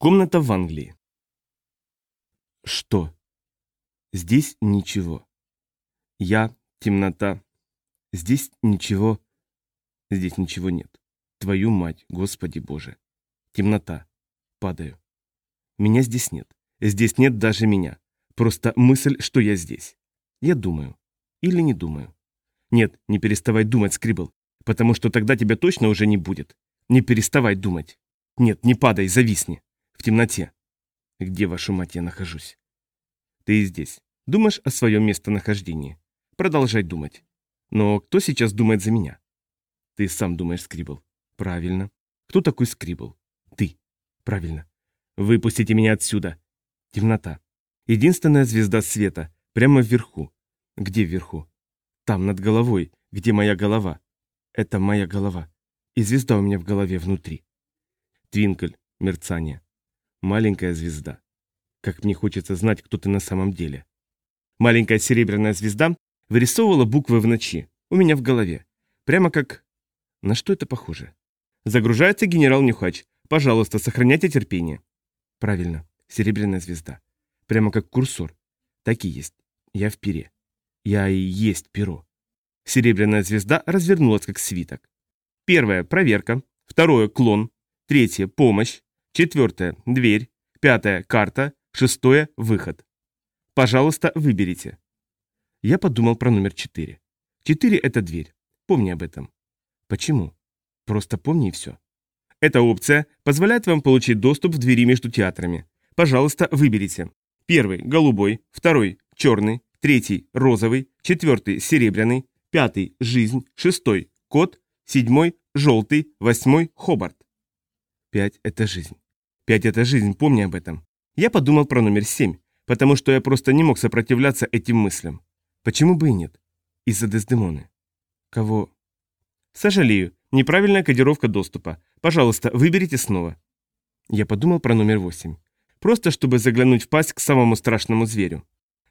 Комната в Англии. Что? Здесь ничего. Я, темнота. Здесь ничего. Здесь ничего нет. Твою мать, Господи Боже. Темнота. Падаю. Меня здесь нет. Здесь нет даже меня. Просто мысль, что я здесь. Я думаю. Или не думаю. Нет, не переставай думать, Скрибл, потому что тогда тебя точно уже не будет. Не переставай думать. Нет, не падай, зависни. В темноте. Где, вашу мать, я нахожусь? Ты здесь. Думаешь о своем местонахождении. Продолжай думать. Но кто сейчас думает за меня? Ты сам думаешь, Скрибл. Правильно. Кто такой Скрибл? Ты. Правильно. Выпустите меня отсюда. Темнота. Единственная звезда света. Прямо вверху. Где вверху? Там, над головой. Где моя голова? Это моя голова. И звезда у меня в голове внутри. Твинкль. Мерцание. Маленькая звезда. Как мне хочется знать, кто ты на самом деле. Маленькая серебряная звезда вырисовывала буквы в ночи, у меня в голове. Прямо как... На что это похоже? Загружается генерал Нюхач. Пожалуйста, сохраняйте терпение. Правильно, серебряная звезда. Прямо как курсор. Так и есть. Я в пере. Я и есть перо. Серебряная звезда развернулась как свиток. Первое – проверка. Второе – клон. Третье – помощь. Четвертое – дверь. Пятое – карта. Шестое – выход. Пожалуйста, выберите. Я подумал про номер четыре. Четыре – это дверь. Помни об этом. Почему? Просто помни и все. Эта опция позволяет вам получить доступ в двери между театрами. Пожалуйста, выберите. Первый – голубой, второй – черный, третий – розовый, четвертый – серебряный, пятый – жизнь, шестой – кот, седьмой – желтый, восьмой – хобарт. Пять – это жизнь. Пять – это жизнь, помни об этом. Я подумал про номер семь, потому что я просто не мог сопротивляться этим мыслям. Почему бы и нет? Из-за Дездемоны. Кого? Сожалею, неправильная кодировка доступа. Пожалуйста, выберите снова. Я подумал про номер восемь. Просто чтобы заглянуть в пасть к самому страшному зверю.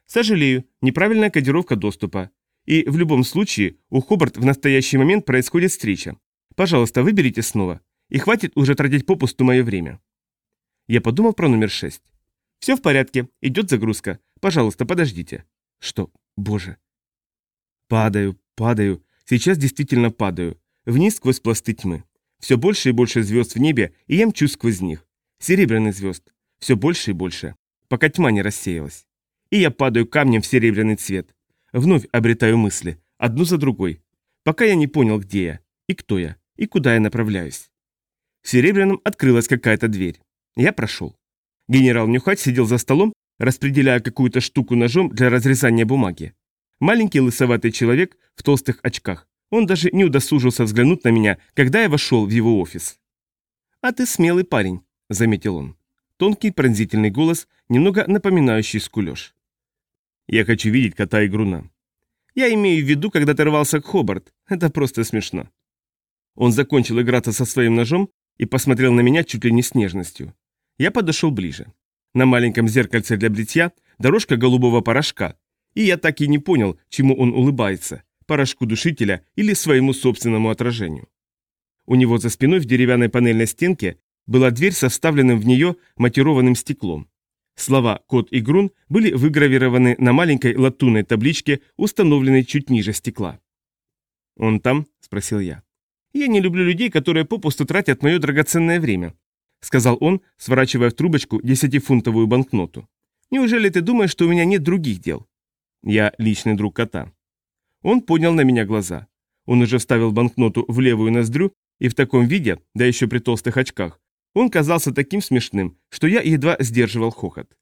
Сожалею, неправильная кодировка доступа. И в любом случае, у Хобарт в настоящий момент происходит встреча. Пожалуйста, выберите снова. И хватит уже тратить попусту мое время. Я подумал про номер шесть. Все в порядке, идет загрузка. Пожалуйста, подождите. Что? Боже. Падаю, падаю. Сейчас действительно падаю. Вниз сквозь пласты тьмы. Все больше и больше звезд в небе, и я мчусь сквозь них. Серебряный звезд. Все больше и больше. Пока тьма не рассеялась. И я падаю камнем в серебряный цвет. Вновь обретаю мысли, одну за другой. Пока я не понял, где я, и кто я, и куда я направляюсь. В серебряном открылась какая-то дверь. Я прошел. Генерал Нюхач сидел за столом, распределяя какую-то штуку ножом для разрезания бумаги. Маленький лысоватый человек в толстых очках. Он даже не удосужился взглянуть на меня, когда я вошел в его офис. «А ты смелый парень», — заметил он. Тонкий пронзительный голос, немного напоминающий скулеж. «Я хочу видеть кота и груна». «Я имею в виду, когда ты рвался к Хобарт. Это просто смешно». Он закончил играться со своим ножом и посмотрел на меня чуть ли не с нежностью. Я подошел ближе. На маленьком зеркальце для бритья дорожка голубого порошка, и я так и не понял, чему он улыбается – порошку душителя или своему собственному отражению. У него за спиной в деревянной панельной стенке была дверь со вставленным в нее матированным стеклом. Слова «кот» и «грун» были выгравированы на маленькой латунной табличке, установленной чуть ниже стекла. «Он там?» – спросил я. «Я не люблю людей, которые попусту тратят мое драгоценное время», — сказал он, сворачивая в трубочку десятифунтовую банкноту. «Неужели ты думаешь, что у меня нет других дел?» «Я личный друг кота». Он поднял на меня глаза. Он уже вставил банкноту в левую ноздрю, и в таком виде, да еще при толстых очках, он казался таким смешным, что я едва сдерживал хохот.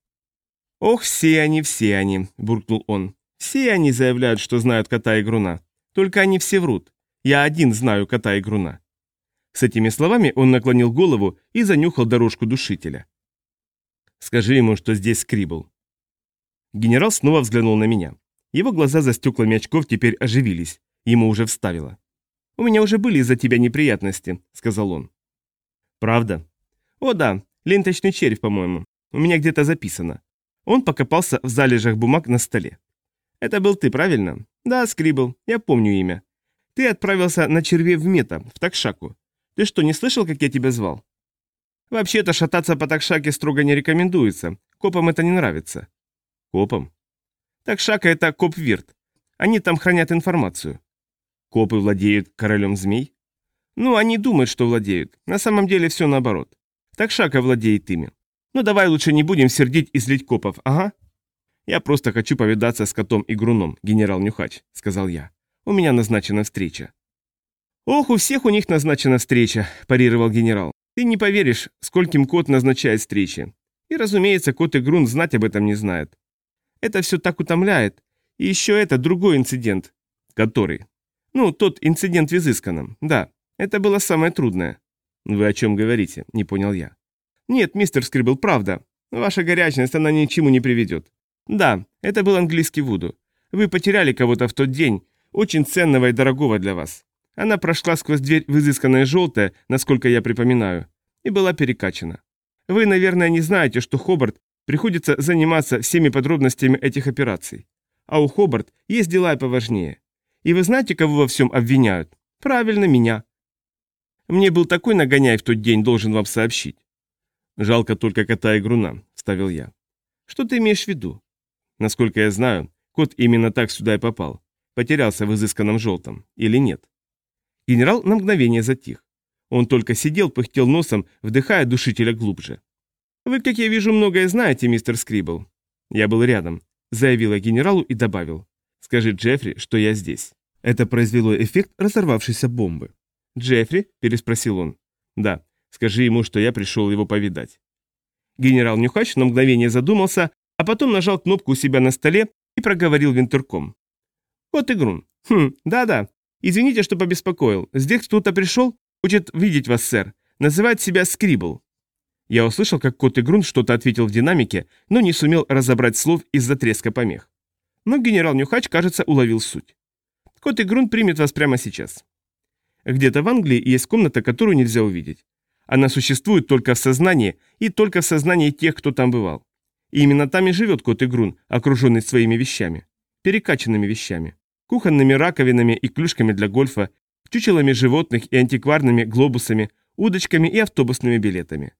«Ох, все они, все они», — буркнул он. «Все они заявляют, что знают кота и груна. Только они все врут. Я один знаю кота и груна. С этими словами он наклонил голову и занюхал дорожку душителя. «Скажи ему, что здесь скрибл». Генерал снова взглянул на меня. Его глаза за стеклами очков теперь оживились. Ему уже вставило. «У меня уже были из-за тебя неприятности», — сказал он. «Правда?» «О да, ленточный червь, по-моему. У меня где-то записано». Он покопался в залежах бумаг на столе. «Это был ты, правильно?» «Да, Скрибл, я помню имя. Ты отправился на черве в мета, в Такшаку. Ты что, не слышал, как я тебя звал?» Вообще-то шататься по такшаке строго не рекомендуется. Копам это не нравится. Копам? Такшака это коп-вирт. Они там хранят информацию. Копы владеют королем змей? Ну, они думают, что владеют. На самом деле все наоборот. Такшака владеет ими. Ну, давай лучше не будем сердить и злить копов, ага? Я просто хочу повидаться с котом и груном, генерал Нюхач, сказал я. У меня назначена встреча. Ох, у всех у них назначена встреча, парировал генерал. Ты не поверишь, скольким кот назначает встречи. И, разумеется, кот и грун знать об этом не знают. Это все так утомляет. И еще это другой инцидент. Который? Ну, тот инцидент в изысканном. Да, это было самое трудное. Вы о чем говорите? Не понял я. Нет, мистер Скрибл, правда. Ваша горячность, она ни к чему не приведет. Да, это был английский Вуду. Вы потеряли кого-то в тот день, очень ценного и дорогого для вас. Она прошла сквозь дверь в изысканное желтое, насколько я припоминаю, и была перекачана. Вы, наверное, не знаете, что Хобарт приходится заниматься всеми подробностями этих операций. А у Хобарт есть дела и поважнее. И вы знаете, кого во всем обвиняют? Правильно, меня. Мне был такой нагоняй в тот день, должен вам сообщить. Жалко только кота и груна, вставил я. Что ты имеешь в виду? Насколько я знаю, кот именно так сюда и попал. Потерялся в изысканном желтом. Или нет? Генерал на мгновение затих. Он только сидел, пыхтел носом, вдыхая душителя глубже. «Вы, как я вижу, многое знаете, мистер Скрибл». Я был рядом, заявил я генералу и добавил. «Скажи Джеффри, что я здесь». Это произвело эффект разорвавшейся бомбы. «Джеффри?» – переспросил он. «Да, скажи ему, что я пришел его повидать». Генерал Нюхач на мгновение задумался, а потом нажал кнопку у себя на столе и проговорил винтерком. «Вот игрун. Хм, да-да. Извините, что побеспокоил. Здесь кто-то пришел? Хочет видеть вас, сэр. Называет себя Скрибл». Я услышал, как кот Игрун что-то ответил в динамике, но не сумел разобрать слов из-за треска помех. Но генерал Нюхач, кажется, уловил суть. Кот Игрун примет вас прямо сейчас. Где-то в Англии есть комната, которую нельзя увидеть. Она существует только в сознании и только в сознании тех, кто там бывал. И именно там и живет кот Игрун, окруженный своими вещами. Перекачанными вещами. Кухонными раковинами и клюшками для гольфа, чучелами животных и антикварными глобусами, удочками и автобусными билетами.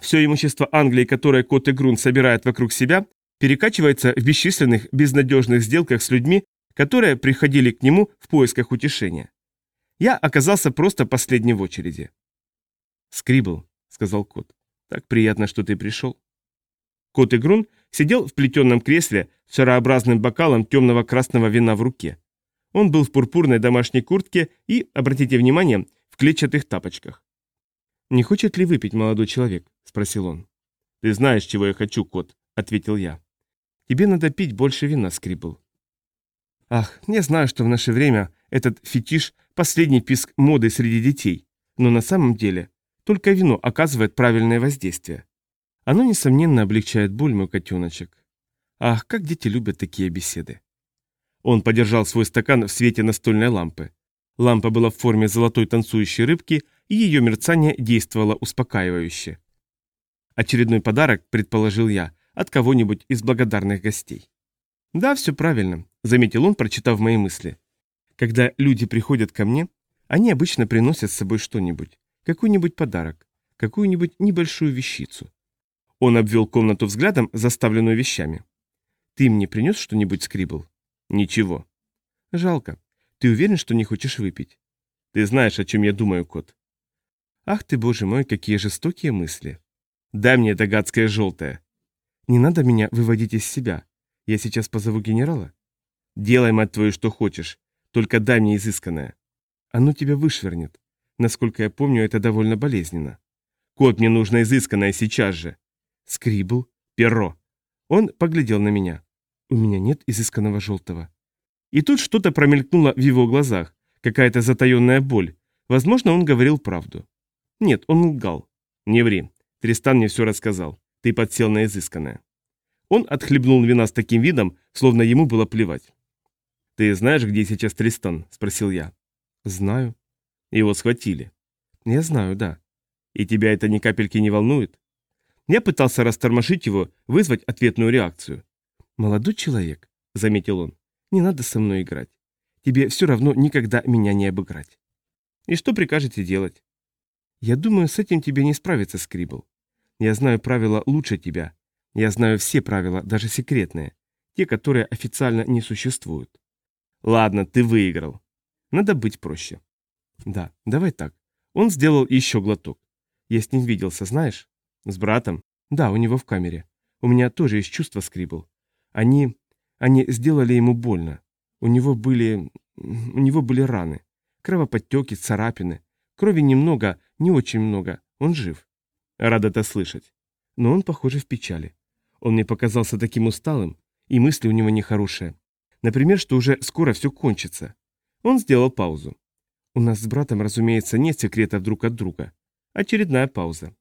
Все имущество Англии, которое кот Игрун собирает вокруг себя, перекачивается в бесчисленных безнадежных сделках с людьми, которые приходили к нему в поисках утешения. Я оказался просто последним в очереди. «Скрибл», — сказал кот, — «так приятно, что ты пришел». Кот Игрун сидел в плетеном кресле с шарообразным бокалом темного красного вина в руке. Он был в пурпурной домашней куртке и, обратите внимание, в клетчатых тапочках. «Не хочет ли выпить молодой человек?» – спросил он. «Ты знаешь, чего я хочу, кот», – ответил я. «Тебе надо пить больше вина, Скрибл». Ах, я знаю, что в наше время этот фетиш – последний писк моды среди детей, но на самом деле только вино оказывает правильное воздействие. Оно, несомненно, облегчает боль, мой котеночек. Ах, как дети любят такие беседы. Он подержал свой стакан в свете настольной лампы. Лампа была в форме золотой танцующей рыбки, и ее мерцание действовало успокаивающе. Очередной подарок, предположил я, от кого-нибудь из благодарных гостей. Да, все правильно, заметил он, прочитав мои мысли. Когда люди приходят ко мне, они обычно приносят с собой что-нибудь, какой-нибудь подарок, какую-нибудь небольшую вещицу. Он обвел комнату взглядом, заставленную вещами. «Ты мне принес что-нибудь, Скрибл?» «Ничего». «Жалко. Ты уверен, что не хочешь выпить?» «Ты знаешь, о чем я думаю, кот». «Ах ты, боже мой, какие жестокие мысли!» «Дай мне это гадское желтое!» «Не надо меня выводить из себя. Я сейчас позову генерала». «Делай, мать твою, что хочешь. Только дай мне изысканное». «Оно тебя вышвернет. Насколько я помню, это довольно болезненно». «Кот, мне нужно изысканное сейчас же». Скрибл, перо. Он поглядел на меня. У меня нет изысканного желтого. И тут что-то промелькнуло в его глазах, какая-то затаенная боль. Возможно, он говорил правду. Нет, он лгал. Не ври. Тристан мне все рассказал. Ты подсел на изысканное. Он отхлебнул вина с таким видом, словно ему было плевать. «Ты знаешь, где сейчас Тристан?» – спросил я. «Знаю». «Его схватили». «Я знаю, да». «И тебя это ни капельки не волнует?» Я пытался растормошить его, вызвать ответную реакцию. «Молодой человек», — заметил он, — «не надо со мной играть. Тебе все равно никогда меня не обыграть». «И что прикажете делать?» Я думаю, с этим тебе не справиться, Скрибл. Я знаю правила лучше тебя. Я знаю все правила, даже секретные. Те, которые официально не существуют. Ладно, ты выиграл. Надо быть проще. Да, давай так. Он сделал еще глоток. Я с ним виделся, знаешь? С братом? Да, у него в камере. У меня тоже есть чувство, Скрибл. Они... они сделали ему больно. У него были... у него были раны. Кровоподтеки, царапины. Крови немного, не очень много. Он жив. Рад это слышать. Но он, похоже, в печали. Он мне показался таким усталым, и мысли у него нехорошие. Например, что уже скоро все кончится. Он сделал паузу. У нас с братом, разумеется, нет секретов друг от друга. Очередная пауза.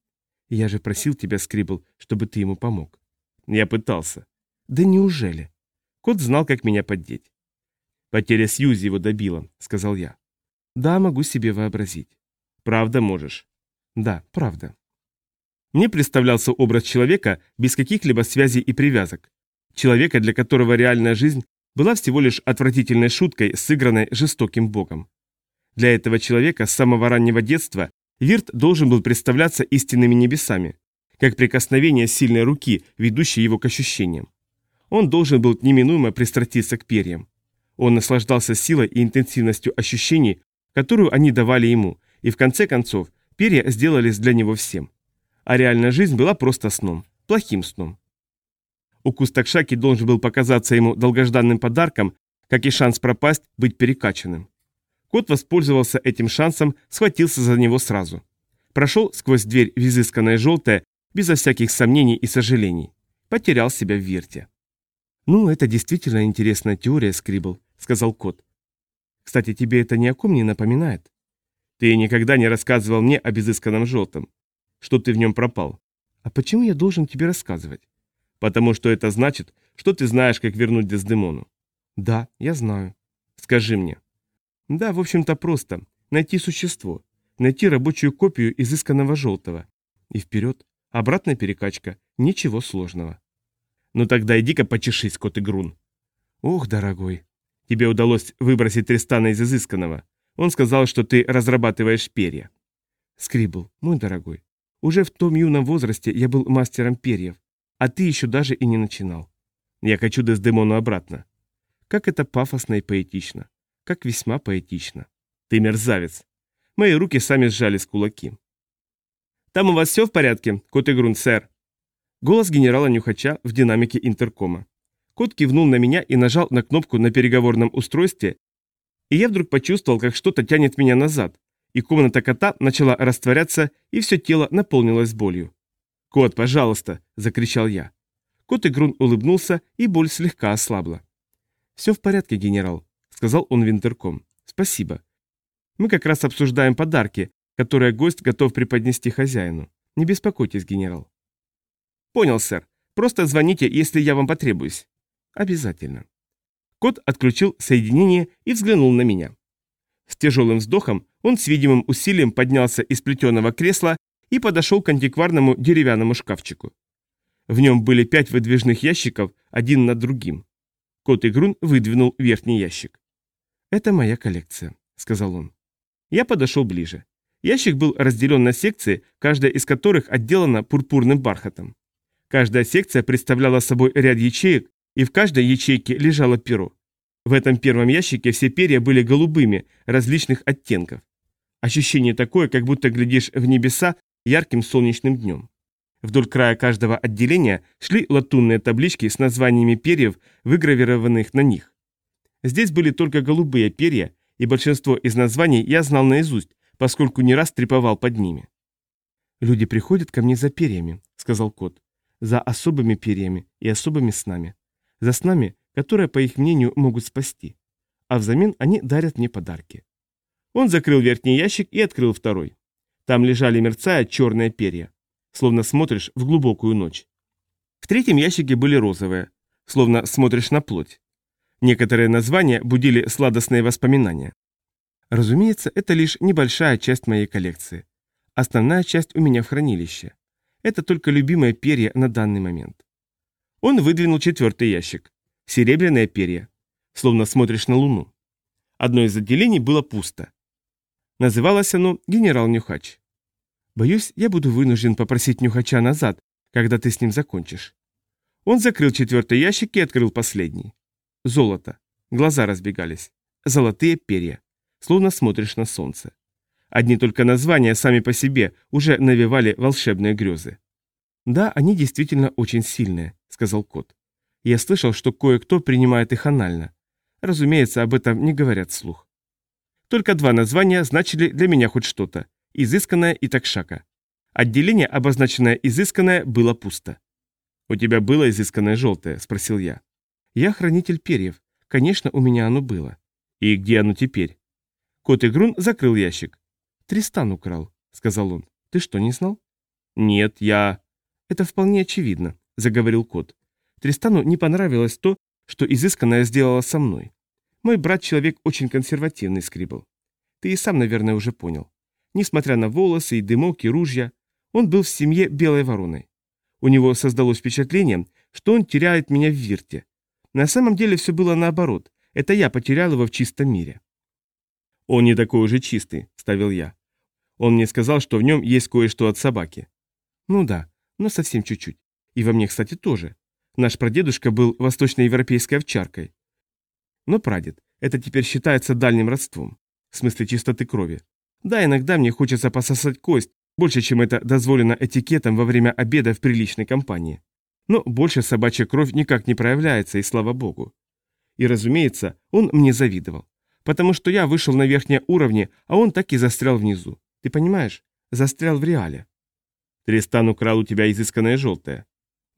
Я же просил тебя, Скрибл, чтобы ты ему помог. Я пытался. Да неужели? Кот знал, как меня поддеть. Потеря Сьюзи его добила, сказал я. Да, могу себе вообразить. Правда можешь? Да, правда. Мне представлялся образ человека без каких-либо связей и привязок. Человека, для которого реальная жизнь была всего лишь отвратительной шуткой, сыгранной жестоким богом. Для этого человека с самого раннего детства Вирт должен был представляться истинными небесами, как прикосновение сильной руки, ведущей его к ощущениям. Он должен был неминуемо пристраститься к перьям. Он наслаждался силой и интенсивностью ощущений, которую они давали ему, и в конце концов перья сделались для него всем. А реальная жизнь была просто сном, плохим сном. Укус Такшаки должен был показаться ему долгожданным подарком, как и шанс пропасть, быть перекачанным. Кот воспользовался этим шансом, схватился за него сразу. Прошел сквозь дверь в изысканное желтое, безо всяких сомнений и сожалений. Потерял себя в верте. «Ну, это действительно интересная теория, Скрибл», — сказал кот. «Кстати, тебе это ни о ком не напоминает?» «Ты никогда не рассказывал мне о безысканном желтом. Что ты в нем пропал?» «А почему я должен тебе рассказывать?» «Потому что это значит, что ты знаешь, как вернуть Дездемону». «Да, я знаю». «Скажи мне». «Да, в общем-то просто. Найти существо. Найти рабочую копию изысканного желтого. И вперед. Обратная перекачка. Ничего сложного». «Ну тогда иди-ка почешись, кот Игрун». «Ох, дорогой, тебе удалось выбросить Тристана из изысканного. Он сказал, что ты разрабатываешь перья». «Скрибл, мой дорогой, уже в том юном возрасте я был мастером перьев, а ты еще даже и не начинал. Я хочу Дездемону обратно. Как это пафосно и поэтично. Как весьма поэтично. Ты мерзавец. Мои руки сами сжались кулаки. «Там у вас все в порядке, кот Игрун, сэр?» Голос генерала Нюхача в динамике интеркома. Кот кивнул на меня и нажал на кнопку на переговорном устройстве, и я вдруг почувствовал, как что-то тянет меня назад, и комната кота начала растворяться, и все тело наполнилось болью. «Кот, пожалуйста!» – закричал я. Кот Игрун улыбнулся, и боль слегка ослабла. «Все в порядке, генерал», – сказал он в. «Спасибо. Мы как раз обсуждаем подарки, которые гость готов преподнести хозяину. Не беспокойтесь, генерал». «Понял, сэр. Просто звоните, если я вам потребуюсь». «Обязательно». Кот отключил соединение и взглянул на меня. С тяжелым вздохом он с видимым усилием поднялся из плетеного кресла и подошел к антикварному деревянному шкафчику. В нем были пять выдвижных ящиков, один над другим. Кот Игрун выдвинул верхний ящик. «Это моя коллекция», — сказал он. Я подошел ближе. Ящик был разделен на секции, каждая из которых отделана пурпурным бархатом. Каждая секция представляла собой ряд ячеек, и в каждой ячейке лежало перо. В этом первом ящике все перья были голубыми, различных оттенков. Ощущение такое, как будто глядишь в небеса ярким солнечным днем. Вдоль края каждого отделения шли латунные таблички с названиями перьев, выгравированных на них. Здесь были только голубые перья, и большинство из названий я знал наизусть, поскольку не раз треповал под ними. «Люди приходят ко мне за перьями», — сказал кот за особыми перьями и особыми снами. За снами, которые, по их мнению, могут спасти. А взамен они дарят мне подарки. Он закрыл верхний ящик и открыл второй. Там лежали мерцая черные перья. Словно смотришь в глубокую ночь. В третьем ящике были розовые. Словно смотришь на плоть. Некоторые названия будили сладостные воспоминания. Разумеется, это лишь небольшая часть моей коллекции. Основная часть у меня в хранилище. Это только любимые перья на данный момент. Он выдвинул четвертый ящик. Серебряные перья. Словно смотришь на Луну. Одно из отделений было пусто. Называлось оно «Генерал Нюхач». Боюсь, я буду вынужден попросить нюхача назад, когда ты с ним закончишь. Он закрыл четвертый ящик и открыл последний. Золото. Глаза разбегались. Золотые перья. Словно смотришь на солнце. Одни только названия сами по себе уже навевали волшебные грезы. «Да, они действительно очень сильные», — сказал кот. «Я слышал, что кое-кто принимает их анально. Разумеется, об этом не говорят вслух. Только два названия значили для меня хоть что-то – изысканное и такшака. Отделение, обозначенное изысканное, было пусто. «У тебя было изысканное желтое?» – спросил я. «Я хранитель перьев. Конечно, у меня оно было». «И где оно теперь?» Кот Игрун закрыл ящик. «Тристан украл», — сказал он. «Ты что, не знал?» «Нет, я...» «Это вполне очевидно», — заговорил кот. «Тристану не понравилось то, что изысканное сделала со мной. Мой брат человек очень консервативный, Скрибл. Ты и сам, наверное, уже понял. Несмотря на волосы и дымок и ружья, он был в семье белой вороной. У него создалось впечатление, что он теряет меня в Вирте. На самом деле все было наоборот. Это я потерял его в чистом мире. «Он не такой уже чистый», — ставил я. Он мне сказал, что в нем есть кое-что от собаки. Ну да, но совсем чуть-чуть. И во мне, кстати, тоже. Наш прадедушка был восточноевропейской овчаркой. Но прадед, это теперь считается дальним родством. В смысле чистоты крови. Да, иногда мне хочется пососать кость, больше, чем это дозволено этикетом во время обеда в приличной компании. Но больше собачья кровь никак не проявляется, и слава богу. И, разумеется, он мне завидовал. Потому что я вышел на верхние уровни, а он так и застрял внизу. Ты понимаешь? Застрял в реале. Тристан украл у тебя изысканное желтое.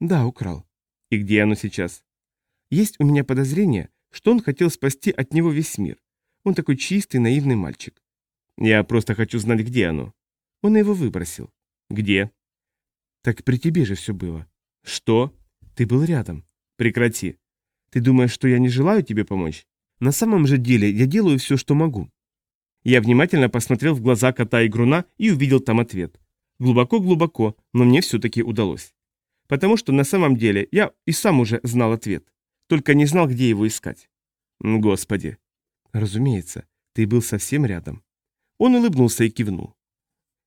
Да, украл. И где оно сейчас? Есть у меня подозрение, что он хотел спасти от него весь мир. Он такой чистый, наивный мальчик. Я просто хочу знать, где оно. Он его выбросил. Где? Так при тебе же все было. Что? Ты был рядом. Прекрати. Ты думаешь, что я не желаю тебе помочь? На самом же деле я делаю все, что могу. Я внимательно посмотрел в глаза кота и груна и увидел там ответ. Глубоко-глубоко, но мне все-таки удалось. Потому что на самом деле я и сам уже знал ответ. Только не знал, где его искать. Господи. Разумеется, ты был совсем рядом. Он улыбнулся и кивнул.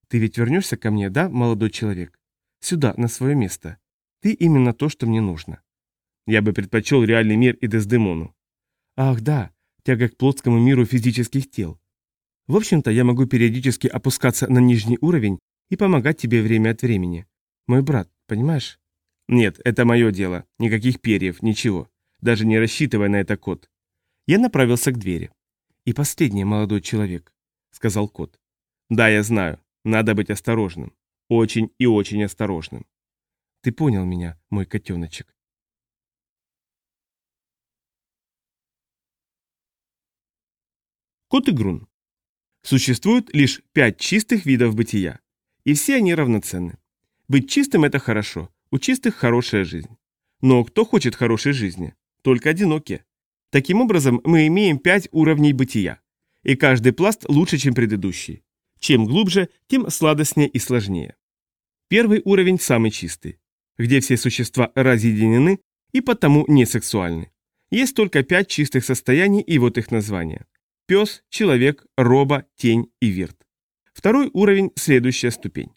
Ты ведь вернешься ко мне, да, молодой человек? Сюда, на свое место. Ты именно то, что мне нужно. Я бы предпочел реальный мир и Дездемону. Ах, да, тяга к плотскому миру физических тел. В общем-то, я могу периодически опускаться на нижний уровень и помогать тебе время от времени. Мой брат, понимаешь? Нет, это мое дело. Никаких перьев, ничего. Даже не рассчитывай на это, кот. Я направился к двери. И последний молодой человек, сказал кот. Да, я знаю. Надо быть осторожным. Очень и очень осторожным. Ты понял меня, мой котеночек. Кот и Грун. Существует лишь пять чистых видов бытия, и все они равноценны. Быть чистым – это хорошо, у чистых хорошая жизнь. Но кто хочет хорошей жизни? Только одинокие. Таким образом, мы имеем пять уровней бытия, и каждый пласт лучше, чем предыдущий. Чем глубже, тем сладостнее и сложнее. Первый уровень самый чистый, где все существа разъединены и потому не сексуальны. Есть только пять чистых состояний и вот их названия пес, человек, роба, тень и вирт. Второй уровень – следующая ступень.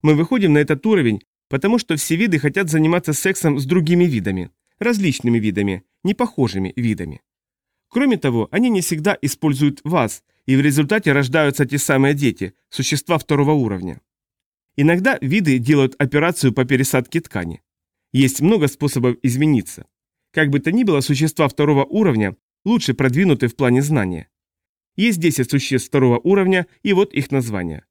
Мы выходим на этот уровень, потому что все виды хотят заниматься сексом с другими видами, различными видами, непохожими видами. Кроме того, они не всегда используют вас, и в результате рождаются те самые дети, существа второго уровня. Иногда виды делают операцию по пересадке ткани. Есть много способов измениться. Как бы то ни было, существа второго уровня лучше продвинуты в плане знания. Есть 10 существ второго уровня, и вот их названия.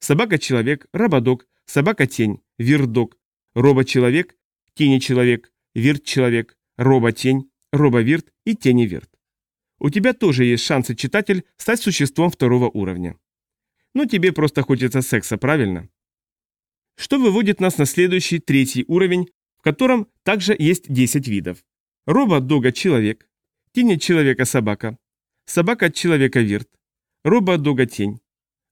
Собака-человек, рободог, собака-тень, вирдог, робо-человек, тени-человек, вирт-человек, робо-тень, робо-вирт и тени-вирт. У тебя тоже есть шансы, читатель, стать существом второго уровня. Но тебе просто хочется секса, правильно? Что выводит нас на следующий, третий уровень, в котором также есть 10 видов. Робо-дога тень,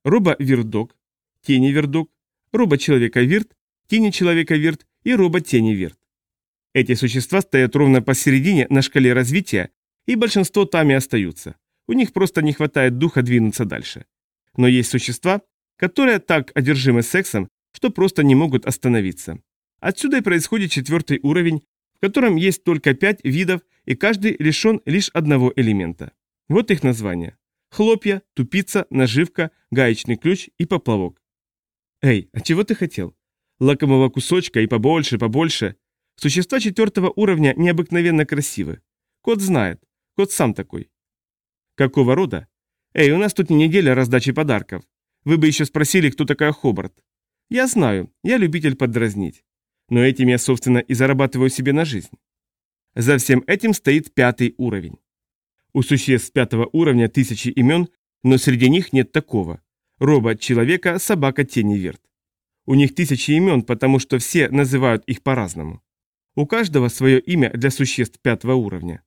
робо-вирдог, тени вирдог, робо-человека Вирт, тени человека Вирт и робо-тени Вирт. Эти существа стоят ровно посередине на шкале развития, и большинство там и остаются. У них просто не хватает духа двинуться дальше. Но есть существа, которые так одержимы сексом, что просто не могут остановиться. Отсюда и происходит четвертый уровень, в котором есть только пять видов, и каждый лишен лишь одного элемента. Вот их названия. Хлопья, тупица, наживка, гаечный ключ и поплавок. Эй, а чего ты хотел? Лакомого кусочка и побольше, побольше. Существа четвертого уровня необыкновенно красивы. Кот знает. Кот сам такой. Какого рода? Эй, у нас тут не неделя раздачи подарков. Вы бы еще спросили, кто такая Хобарт. Я знаю, я любитель поддразнить. Но этим я, собственно, и зарабатываю себе на жизнь. За всем этим стоит пятый уровень. У существ пятого уровня тысячи имен, но среди них нет такого. Робот человека, собака тени верт. У них тысячи имен, потому что все называют их по-разному. У каждого свое имя для существ пятого уровня.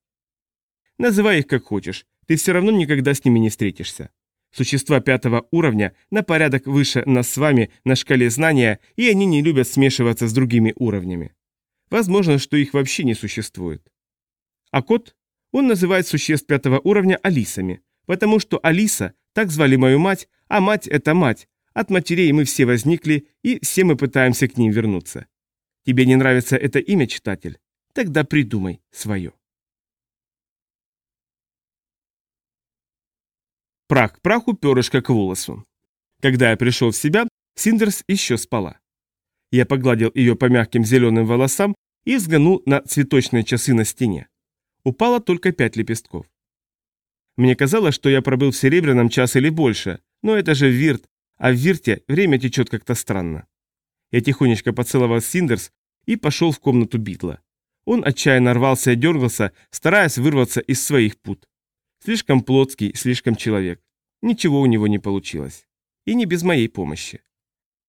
Называй их как хочешь, ты все равно никогда с ними не встретишься. Существа пятого уровня на порядок выше нас с вами на шкале знания, и они не любят смешиваться с другими уровнями. Возможно, что их вообще не существует. А кот? Он называет существ пятого уровня Алисами, потому что Алиса, так звали мою мать, а мать это мать. От матерей мы все возникли, и все мы пытаемся к ним вернуться. Тебе не нравится это имя, читатель? Тогда придумай свое. Прах к праху, перышко к волосу. Когда я пришел в себя, Синдерс еще спала. Я погладил ее по мягким зеленым волосам и взглянул на цветочные часы на стене. Упало только пять лепестков. Мне казалось, что я пробыл в Серебряном час или больше, но это же Вирт, а в Вирте время течет как-то странно. Я тихонечко поцеловал Синдерс и пошел в комнату Битла. Он отчаянно рвался и дергался, стараясь вырваться из своих пут. Слишком плотский, слишком человек. Ничего у него не получилось. И не без моей помощи.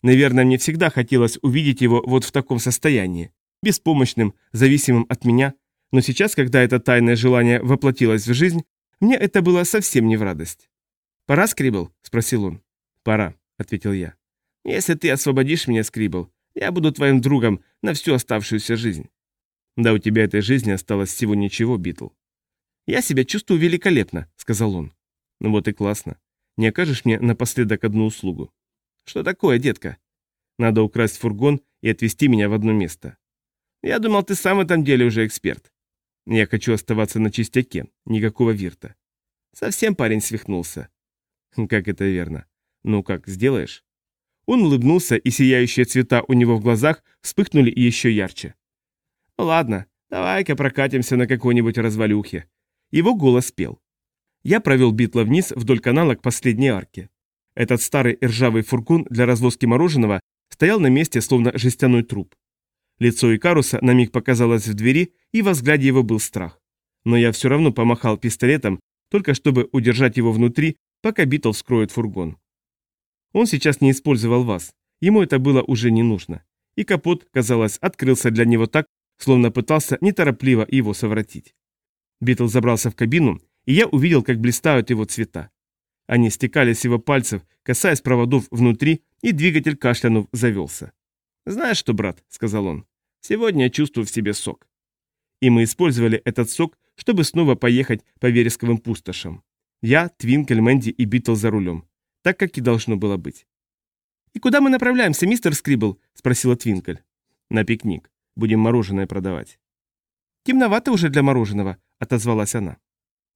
Наверное, мне всегда хотелось увидеть его вот в таком состоянии, беспомощным, зависимым от меня, но сейчас, когда это тайное желание воплотилось в жизнь, мне это было совсем не в радость. «Пора, Скрибл?» – спросил он. «Пора», – ответил я. «Если ты освободишь меня, Скрибл, я буду твоим другом на всю оставшуюся жизнь». «Да у тебя этой жизни осталось всего ничего, Битл». «Я себя чувствую великолепно», – сказал он. «Ну вот и классно. Не окажешь мне напоследок одну услугу?» «Что такое, детка?» «Надо украсть фургон и отвезти меня в одно место». «Я думал, ты сам в этом деле уже эксперт». «Я хочу оставаться на чистяке, никакого вирта». Совсем парень свихнулся. «Как это верно? Ну как, сделаешь?» Он улыбнулся, и сияющие цвета у него в глазах вспыхнули еще ярче. «Ладно, давай-ка прокатимся на какой-нибудь развалюхе. Его голос пел. Я провел Битла вниз вдоль канала к последней арке. Этот старый ржавый фургон для развозки мороженого стоял на месте, словно жестяной труп. Лицо Икаруса на миг показалось в двери, и во взгляде его был страх. Но я все равно помахал пистолетом, только чтобы удержать его внутри, пока Битл вскроет фургон. Он сейчас не использовал вас, ему это было уже не нужно. И капот, казалось, открылся для него так, словно пытался неторопливо его совратить. Битл забрался в кабину, и я увидел, как блистают его цвета. Они стекали с его пальцев, касаясь проводов внутри, и двигатель кашлянув завелся. «Знаешь что, брат», — сказал он, — «сегодня я чувствую в себе сок». И мы использовали этот сок, чтобы снова поехать по вересковым пустошам. Я, Твинкель, Мэнди и Битл за рулем. Так, как и должно было быть. «И куда мы направляемся, мистер Скрибл?» — спросила Твинкель. «На пикник. Будем мороженое продавать». «Темновато уже для мороженого», — отозвалась она.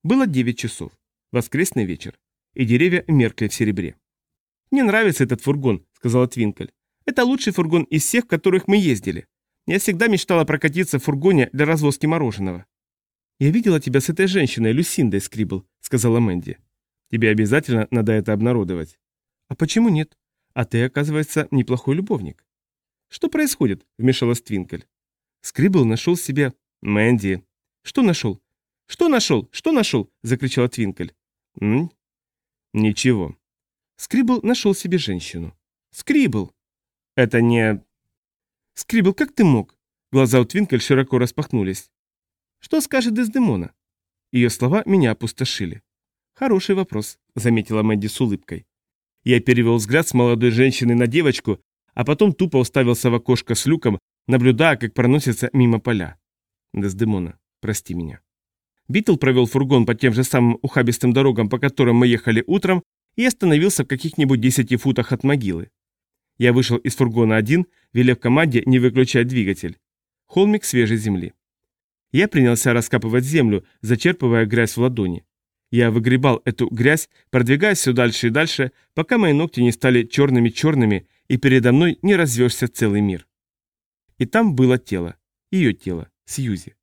Было девять часов. Воскресный вечер. И деревья меркли в серебре. «Мне нравится этот фургон», — сказала Твинкель. «Это лучший фургон из всех, в которых мы ездили. Я всегда мечтала прокатиться в фургоне для развозки мороженого». «Я видела тебя с этой женщиной, Люсиндой Скрибл», — сказала Мэнди. «Тебе обязательно надо это обнародовать». «А почему нет? А ты, оказывается, неплохой любовник». «Что происходит?» — вмешалась Твинкель. Скрибл нашел себе «Мэнди». «Что нашел?» «Что нашел? Что нашел?» – закричала Твинкель. «М? Ничего». Скрибл нашел себе женщину. Скрибл! Это не... Скрибл, как ты мог? Глаза у Твинкель широко распахнулись. Что скажет Дездемона? Ее слова меня опустошили. Хороший вопрос, заметила Мэдди с улыбкой. Я перевел взгляд с молодой женщины на девочку, а потом тупо уставился в окошко с люком, наблюдая, как проносится мимо поля. Дездемона, прости меня. Битл провел фургон по тем же самым ухабистым дорогам, по которым мы ехали утром, и остановился в каких-нибудь десяти футах от могилы. Я вышел из фургона один, велев команде не выключать двигатель. Холмик свежей земли. Я принялся раскапывать землю, зачерпывая грязь в ладони. Я выгребал эту грязь, продвигаясь все дальше и дальше, пока мои ногти не стали черными-черными, и передо мной не разверся целый мир. И там было тело. Ее тело. Сьюзи.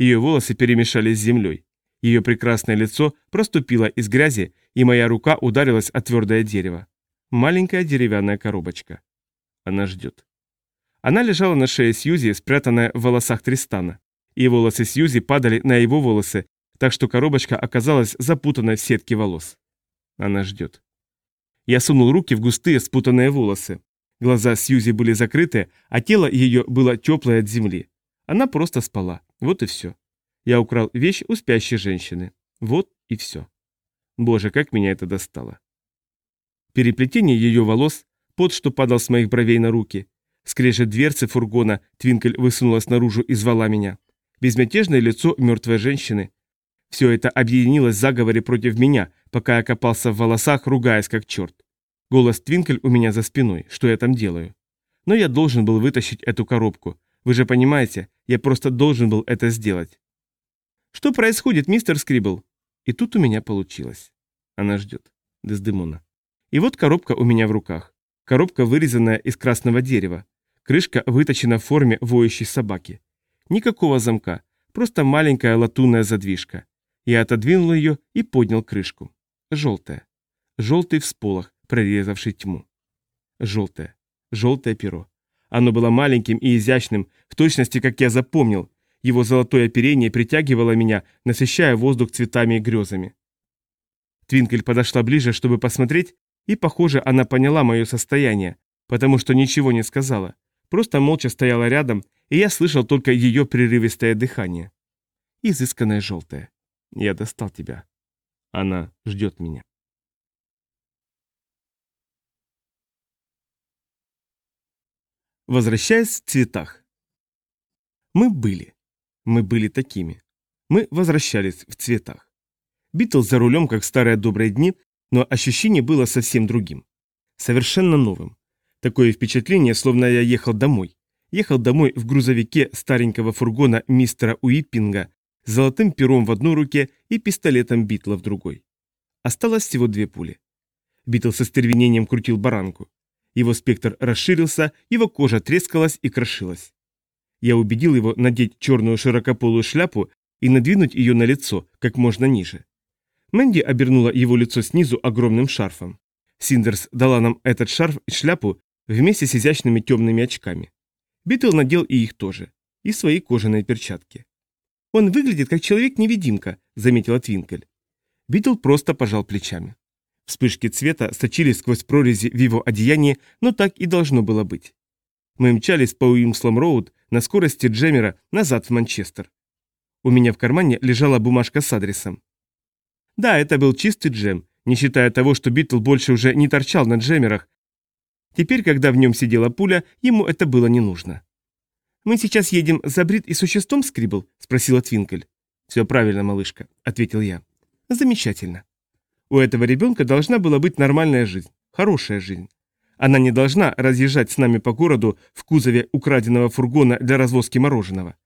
Ее волосы перемешались с землей. Ее прекрасное лицо проступило из грязи, и моя рука ударилась о твердое дерево. Маленькая деревянная коробочка. Она ждет. Она лежала на шее Сьюзи, спрятанная в волосах Тристана. И волосы Сьюзи падали на его волосы, так что коробочка оказалась запутанной в сетке волос. Она ждет. Я сунул руки в густые спутанные волосы. Глаза Сьюзи были закрыты, а тело ее было теплое от земли. Она просто спала. Вот и все. Я украл вещь у спящей женщины. Вот и все. Боже, как меня это достало. Переплетение ее волос, пот, что падал с моих бровей на руки, скрежет дверцы фургона, Твинкель высунулась наружу и звала меня. Безмятежное лицо мертвой женщины. Все это объединилось в заговоре против меня, пока я копался в волосах, ругаясь как черт. Голос Твинкель у меня за спиной, что я там делаю. Но я должен был вытащить эту коробку. Вы же понимаете, я просто должен был это сделать. Что происходит, мистер Скрибл? И тут у меня получилось. Она ждет. Дездемона. И вот коробка у меня в руках. Коробка, вырезанная из красного дерева. Крышка выточена в форме воющей собаки. Никакого замка, просто маленькая латунная задвижка. Я отодвинул ее и поднял крышку. Желтая. Желтый всполох, прорезавший тьму. Желтое. Желтое перо. Оно было маленьким и изящным, в точности, как я запомнил. Его золотое оперение притягивало меня, насыщая воздух цветами и грезами. Твинкель подошла ближе, чтобы посмотреть, и, похоже, она поняла мое состояние, потому что ничего не сказала. Просто молча стояла рядом, и я слышал только ее прерывистое дыхание. Изысканное желтое. Я достал тебя. Она ждет меня. Возвращаясь в цветах. Мы были. Мы были такими. Мы возвращались в цветах. Битлз за рулем, как старые добрые дни, но ощущение было совсем другим. Совершенно новым. Такое впечатление, словно я ехал домой. Ехал домой в грузовике старенького фургона мистера Уиппинга с золотым пером в одной руке и пистолетом Битла в другой. Осталось всего две пули. Битл с остервенением крутил баранку. Его спектр расширился, его кожа трескалась и крошилась. Я убедил его надеть черную широкополую шляпу и надвинуть ее на лицо как можно ниже. Мэнди обернула его лицо снизу огромным шарфом. Синдерс дала нам этот шарф и шляпу вместе с изящными темными очками. Битл надел и их тоже, и свои кожаные перчатки. «Он выглядит как человек-невидимка», — заметила Твинкель. Битл просто пожал плечами. Вспышки цвета сочились сквозь прорези в его одеянии, но так и должно было быть. Мы мчались по Уимслом-Роуд на скорости Джеммера назад в Манчестер. У меня в кармане лежала бумажка с адресом. Да, это был чистый джем, не считая того, что Битл больше уже не торчал на джемерах. Теперь, когда в нем сидела пуля, ему это было не нужно. «Мы сейчас едем за Брит и существом, Скрибл?» – спросила Твинкель. «Все правильно, малышка», – ответил я. «Замечательно. У этого ребенка должна была быть нормальная жизнь, хорошая жизнь. Она не должна разъезжать с нами по городу в кузове украденного фургона для развозки мороженого.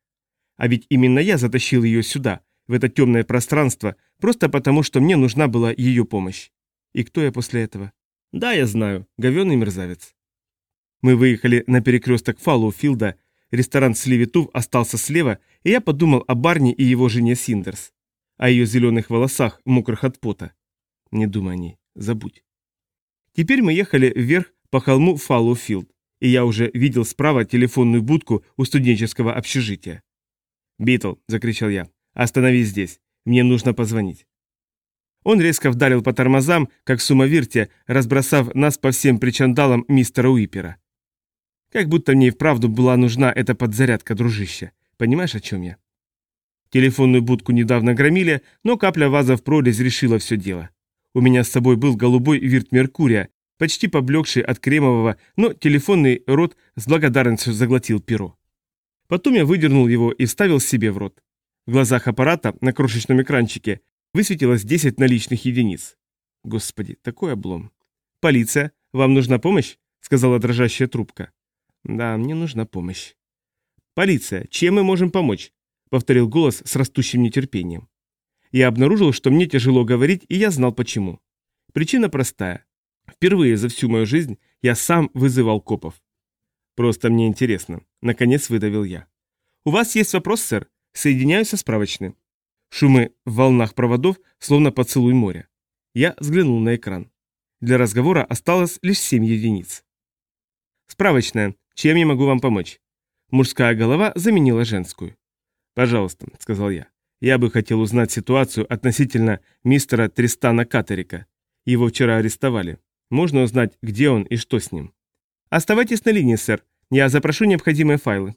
А ведь именно я затащил ее сюда, в это темное пространство, просто потому, что мне нужна была ее помощь. И кто я после этого? Да, я знаю, говеный мерзавец. Мы выехали на перекресток Фаллоуфилда, ресторан Сливитув остался слева, и я подумал о Барни и его жене Синдерс, о ее зеленых волосах, мокрых от пота. Не думай о ней. Забудь. Теперь мы ехали вверх по холму Фаллоуфилд, и я уже видел справа телефонную будку у студенческого общежития. «Битл!» – закричал я. «Остановись здесь. Мне нужно позвонить». Он резко вдарил по тормозам, как в сумовирте, разбросав нас по всем причиндалам мистера Уипера. Как будто мне и вправду была нужна эта подзарядка, дружище. Понимаешь, о чем я? Телефонную будку недавно громили, но капля ваза в прорезь решила все дело. У меня с собой был голубой вирт Меркурия, почти поблекший от кремового, но телефонный рот с благодарностью заглотил перо. Потом я выдернул его и вставил себе в рот. В глазах аппарата на крошечном экранчике высветилось 10 наличных единиц. Господи, такой облом. «Полиция, вам нужна помощь?» — сказала дрожащая трубка. «Да, мне нужна помощь». «Полиция, чем мы можем помочь?» — повторил голос с растущим нетерпением. Я обнаружил, что мне тяжело говорить, и я знал почему. Причина простая. Впервые за всю мою жизнь я сам вызывал копов. Просто мне интересно. Наконец выдавил я. У вас есть вопрос, сэр? Соединяюсь со справочной. Шумы в волнах проводов, словно поцелуй моря. Я взглянул на экран. Для разговора осталось лишь 7 единиц. Справочная. Чем я могу вам помочь? Мужская голова заменила женскую. «Пожалуйста», — сказал я. «Я бы хотел узнать ситуацию относительно мистера Тристана Катерика. Его вчера арестовали. Можно узнать, где он и что с ним?» «Оставайтесь на линии, сэр. Я запрошу необходимые файлы».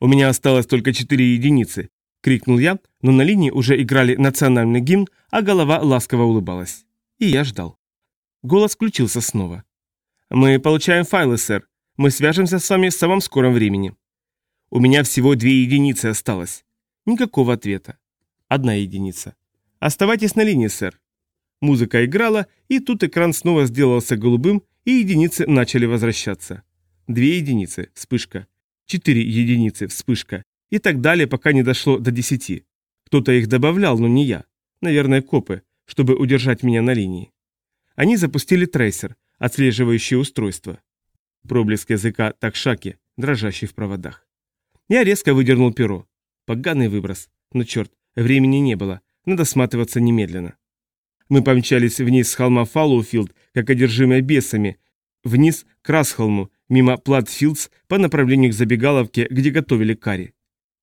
«У меня осталось только четыре единицы», — крикнул я, но на линии уже играли национальный гимн, а голова ласково улыбалась. И я ждал. Голос включился снова. «Мы получаем файлы, сэр. Мы свяжемся с вами в самом скором времени». У меня всего две единицы осталось. Никакого ответа. Одна единица. Оставайтесь на линии, сэр. Музыка играла, и тут экран снова сделался голубым, и единицы начали возвращаться. Две единицы, вспышка. Четыре единицы, вспышка. И так далее, пока не дошло до десяти. Кто-то их добавлял, но не я. Наверное, копы, чтобы удержать меня на линии. Они запустили трейсер, отслеживающее устройство. Проблеск языка Такшаки, дрожащий в проводах. Я резко выдернул перо. Поганый выброс. Но черт, времени не было. Надо сматываться немедленно. Мы помчались вниз с холма Фаллоуфилд, как одержимые бесами, вниз к Расхолму, мимо Платфилдс по направлению к забегаловке, где готовили карри.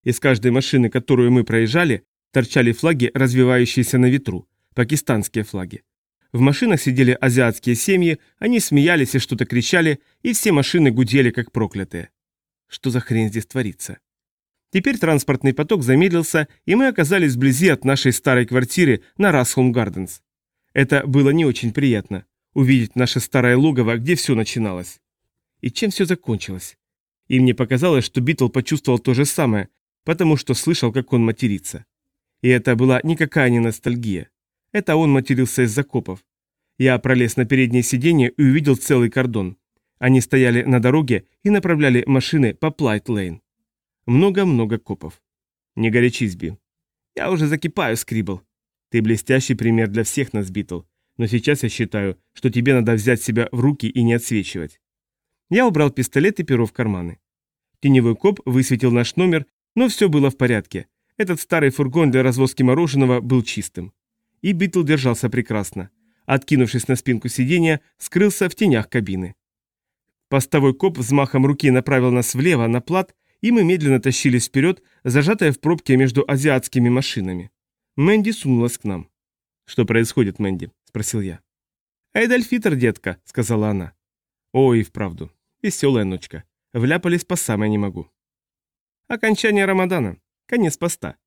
Из каждой машины, которую мы проезжали, торчали флаги, развивающиеся на ветру, пакистанские флаги. В машинах сидели азиатские семьи, они смеялись и что-то кричали, и все машины гудели, как проклятые. Что за хрень здесь творится? Теперь транспортный поток замедлился, и мы оказались вблизи от нашей старой квартиры на Расхолм Гарденс. Это было не очень приятно, увидеть наше старое логово, где все начиналось. И чем все закончилось? И мне показалось, что Битл почувствовал то же самое, потому что слышал, как он матерится. И это была никакая не ностальгия. Это он матерился из-за копов. Я пролез на переднее сиденье и увидел целый кордон. Они стояли на дороге и направляли машины по Платт-Лейн. Много-много копов. Не горячись, Би. Я уже закипаю, Скрибл. Ты блестящий пример для всех нас, Битл. Но сейчас я считаю, что тебе надо взять себя в руки и не отсвечивать. Я убрал пистолет и перо в карманы. Теневой коп высветил наш номер, но все было в порядке. Этот старый фургон для развозки мороженого был чистым. И Битл держался прекрасно. Откинувшись на спинку сиденья, скрылся в тенях кабины. Постовой коп взмахом руки направил нас влево на плат, и мы медленно тащились вперед, зажатая в пробке между азиатскими машинами. Мэнди сунулась к нам. «Что происходит, Мэнди?» – спросил я. «Эйдальфитер, детка», – сказала она. «Ой, вправду. Веселая ночка. Вляпались по самой не могу». Окончание Рамадана. Конец поста.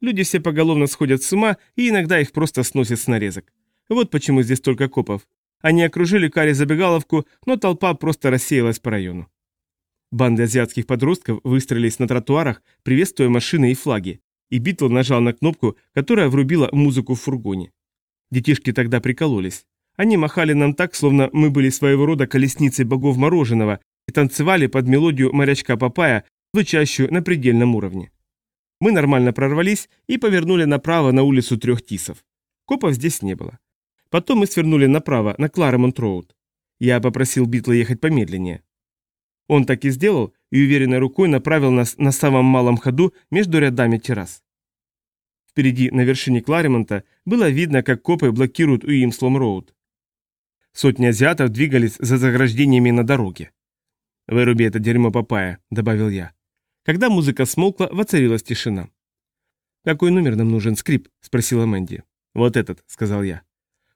Люди все поголовно сходят с ума, и иногда их просто сносят с нарезок. Вот почему здесь только копов. Они окружили Кари забегаловку, но толпа просто рассеялась по району. Банды азиатских подростков выстроились на тротуарах, приветствуя машины и флаги, и Битл нажал на кнопку, которая врубила музыку в фургоне. Детишки тогда прикололись. Они махали нам так, словно мы были своего рода колесницей богов мороженого и танцевали под мелодию морячка Папая, звучащую на предельном уровне. Мы нормально прорвались и повернули направо на улицу трех тисов. Копов здесь не было. Потом мы свернули направо, на Кларемонт-Роуд. Я попросил Битла ехать помедленнее. Он так и сделал и уверенной рукой направил нас на самом малом ходу между рядами террас. Впереди, на вершине Кларемонта, было видно, как копы блокируют Уимслом-Роуд. Сотни азиатов двигались за заграждениями на дороге. «Выруби это дерьмо Папая», — добавил я. Когда музыка смолкла, воцарилась тишина. «Какой номер нам нужен, скрип?» — спросила Мэнди. «Вот этот», — сказал я.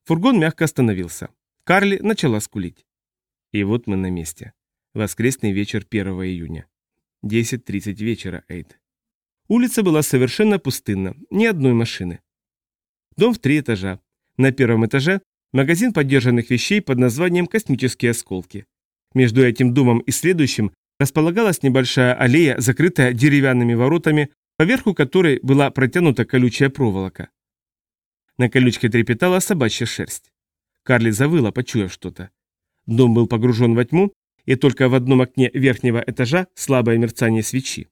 Фургон мягко остановился. Карли начала скулить. И вот мы на месте. Воскресный вечер 1 июня. 10.30 вечера, Эйд. Улица была совершенно пустынна, ни одной машины. Дом в три этажа. На первом этаже магазин поддержанных вещей под названием «Космические осколки». Между этим домом и следующим располагалась небольшая аллея, закрытая деревянными воротами, поверху которой была протянута колючая проволока. На колючке трепетала собачья шерсть. Карли завыла, почуяв что-то. Дом был погружен во тьму, и только в одном окне верхнего этажа слабое мерцание свечи.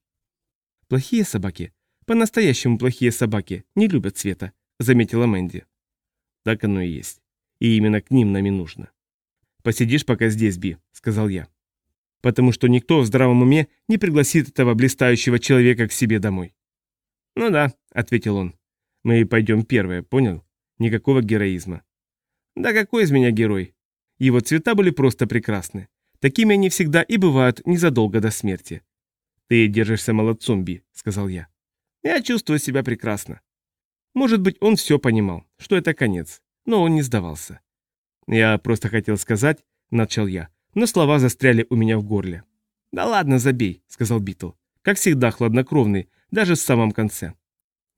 «Плохие собаки, по-настоящему плохие собаки, не любят света», — заметила Мэнди. «Так оно и есть. И именно к ним нам и нужно». «Посидишь пока здесь, Би», — сказал я. «Потому что никто в здравом уме не пригласит этого блистающего человека к себе домой». «Ну да», — ответил он. «Мы пойдем первые, понял? Никакого героизма». «Да какой из меня герой? Его цвета были просто прекрасны. Такими они всегда и бывают незадолго до смерти. «Ты держишься молодцом, Би», — сказал я. «Я чувствую себя прекрасно». Может быть, он все понимал, что это конец, но он не сдавался. «Я просто хотел сказать», — начал я, но слова застряли у меня в горле. «Да ладно, забей», — сказал Битл. «Как всегда, хладнокровный, даже в самом конце».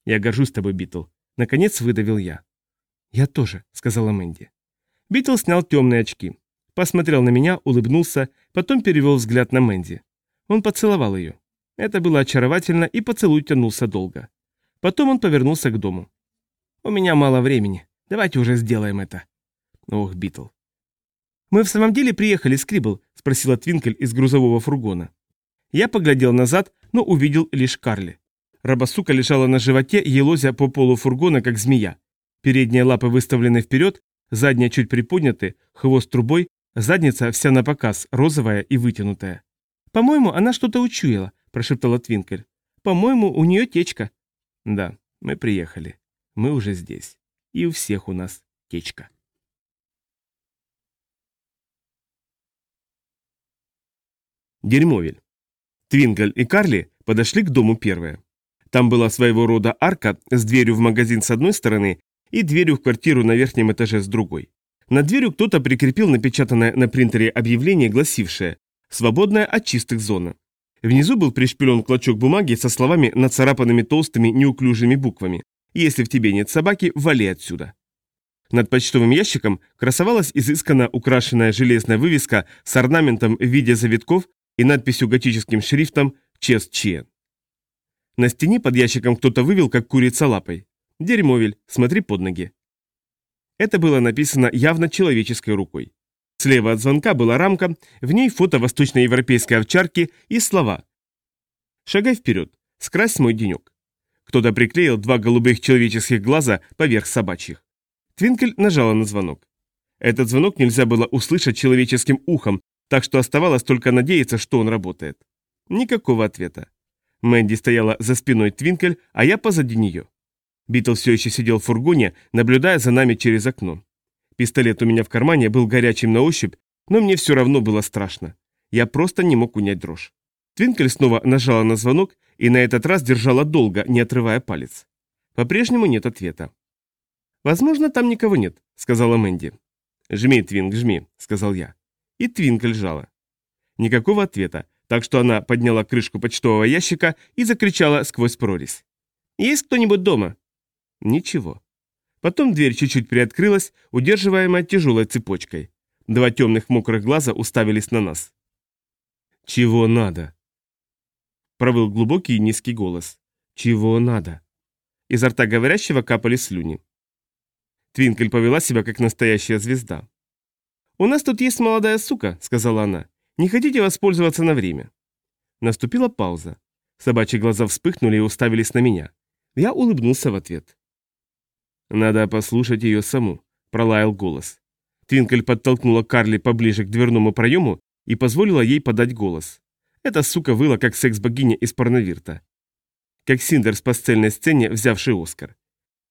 «Я горжусь тобой, Битл», — наконец выдавил я. «Я тоже», — сказала Мэнди. Битл снял темные очки. Посмотрел на меня, улыбнулся, потом перевел взгляд на Мэнди. Он поцеловал ее. Это было очаровательно, и поцелуй тянулся долго. Потом он повернулся к дому. «У меня мало времени. Давайте уже сделаем это». Ох, Битл. «Мы в самом деле приехали, Скрибл?» – спросила Твинкель из грузового фургона. Я поглядел назад, но увидел лишь Карли. Рабасука лежала на животе, елозя по полу фургона, как змея. Передние лапы выставлены вперед, задние чуть приподняты, хвост трубой, задница вся на показ, розовая и вытянутая. «По-моему, она что-то учуяла», – прошептала Твинкель. «По-моему, у нее течка». «Да, мы приехали. Мы уже здесь. И у всех у нас течка». Дерьмовель. Твинкель и Карли подошли к дому первые. Там была своего рода арка с дверью в магазин с одной стороны и дверью в квартиру на верхнем этаже с другой. На дверью кто-то прикрепил напечатанное на принтере объявление, гласившее «Свободная от чистых зона». Внизу был пришпилен клочок бумаги со словами, нацарапанными толстыми неуклюжими буквами «Если в тебе нет собаки, вали отсюда». Над почтовым ящиком красовалась изысканно украшенная железная вывеска с орнаментом в виде завитков и надписью готическим шрифтом «Чест Чиен». На стене под ящиком кто-то вывел, как курица лапой. Дерьмовель, смотри под ноги. Это было написано явно человеческой рукой. Слева от звонка была рамка, в ней фото восточноевропейской овчарки и слова. «Шагай вперед, скрась мой денек». Кто-то приклеил два голубых человеческих глаза поверх собачьих. Твинкель нажала на звонок. Этот звонок нельзя было услышать человеческим ухом, так что оставалось только надеяться, что он работает. Никакого ответа. Мэнди стояла за спиной Твинкель, а я позади нее. Битл все еще сидел в фургоне, наблюдая за нами через окно. Пистолет у меня в кармане был горячим на ощупь, но мне все равно было страшно. Я просто не мог унять дрожь. Твинкель снова нажала на звонок и на этот раз держала долго, не отрывая палец. По-прежнему нет ответа. «Возможно, там никого нет», — сказала Мэнди. «Жми, Твинк, жми», — сказал я. И Твинкель жала. Никакого ответа, так что она подняла крышку почтового ящика и закричала сквозь прорезь. «Есть кто-нибудь дома?» Ничего. Потом дверь чуть-чуть приоткрылась, удерживаемая тяжелой цепочкой. Два темных мокрых глаза уставились на нас. «Чего надо?» Провыл глубокий и низкий голос. «Чего надо?» Изо рта говорящего капали слюни. Твинкель повела себя как настоящая звезда. «У нас тут есть молодая сука», — сказала она. «Не хотите воспользоваться на время?» Наступила пауза. Собачьи глаза вспыхнули и уставились на меня. Я улыбнулся в ответ. «Надо послушать ее саму», — пролаял голос. Твинкель подтолкнула Карли поближе к дверному проему и позволила ей подать голос. Эта сука выла, как секс-богиня из порновирта. Как Синдерс по сцельной сцене, взявший Оскар.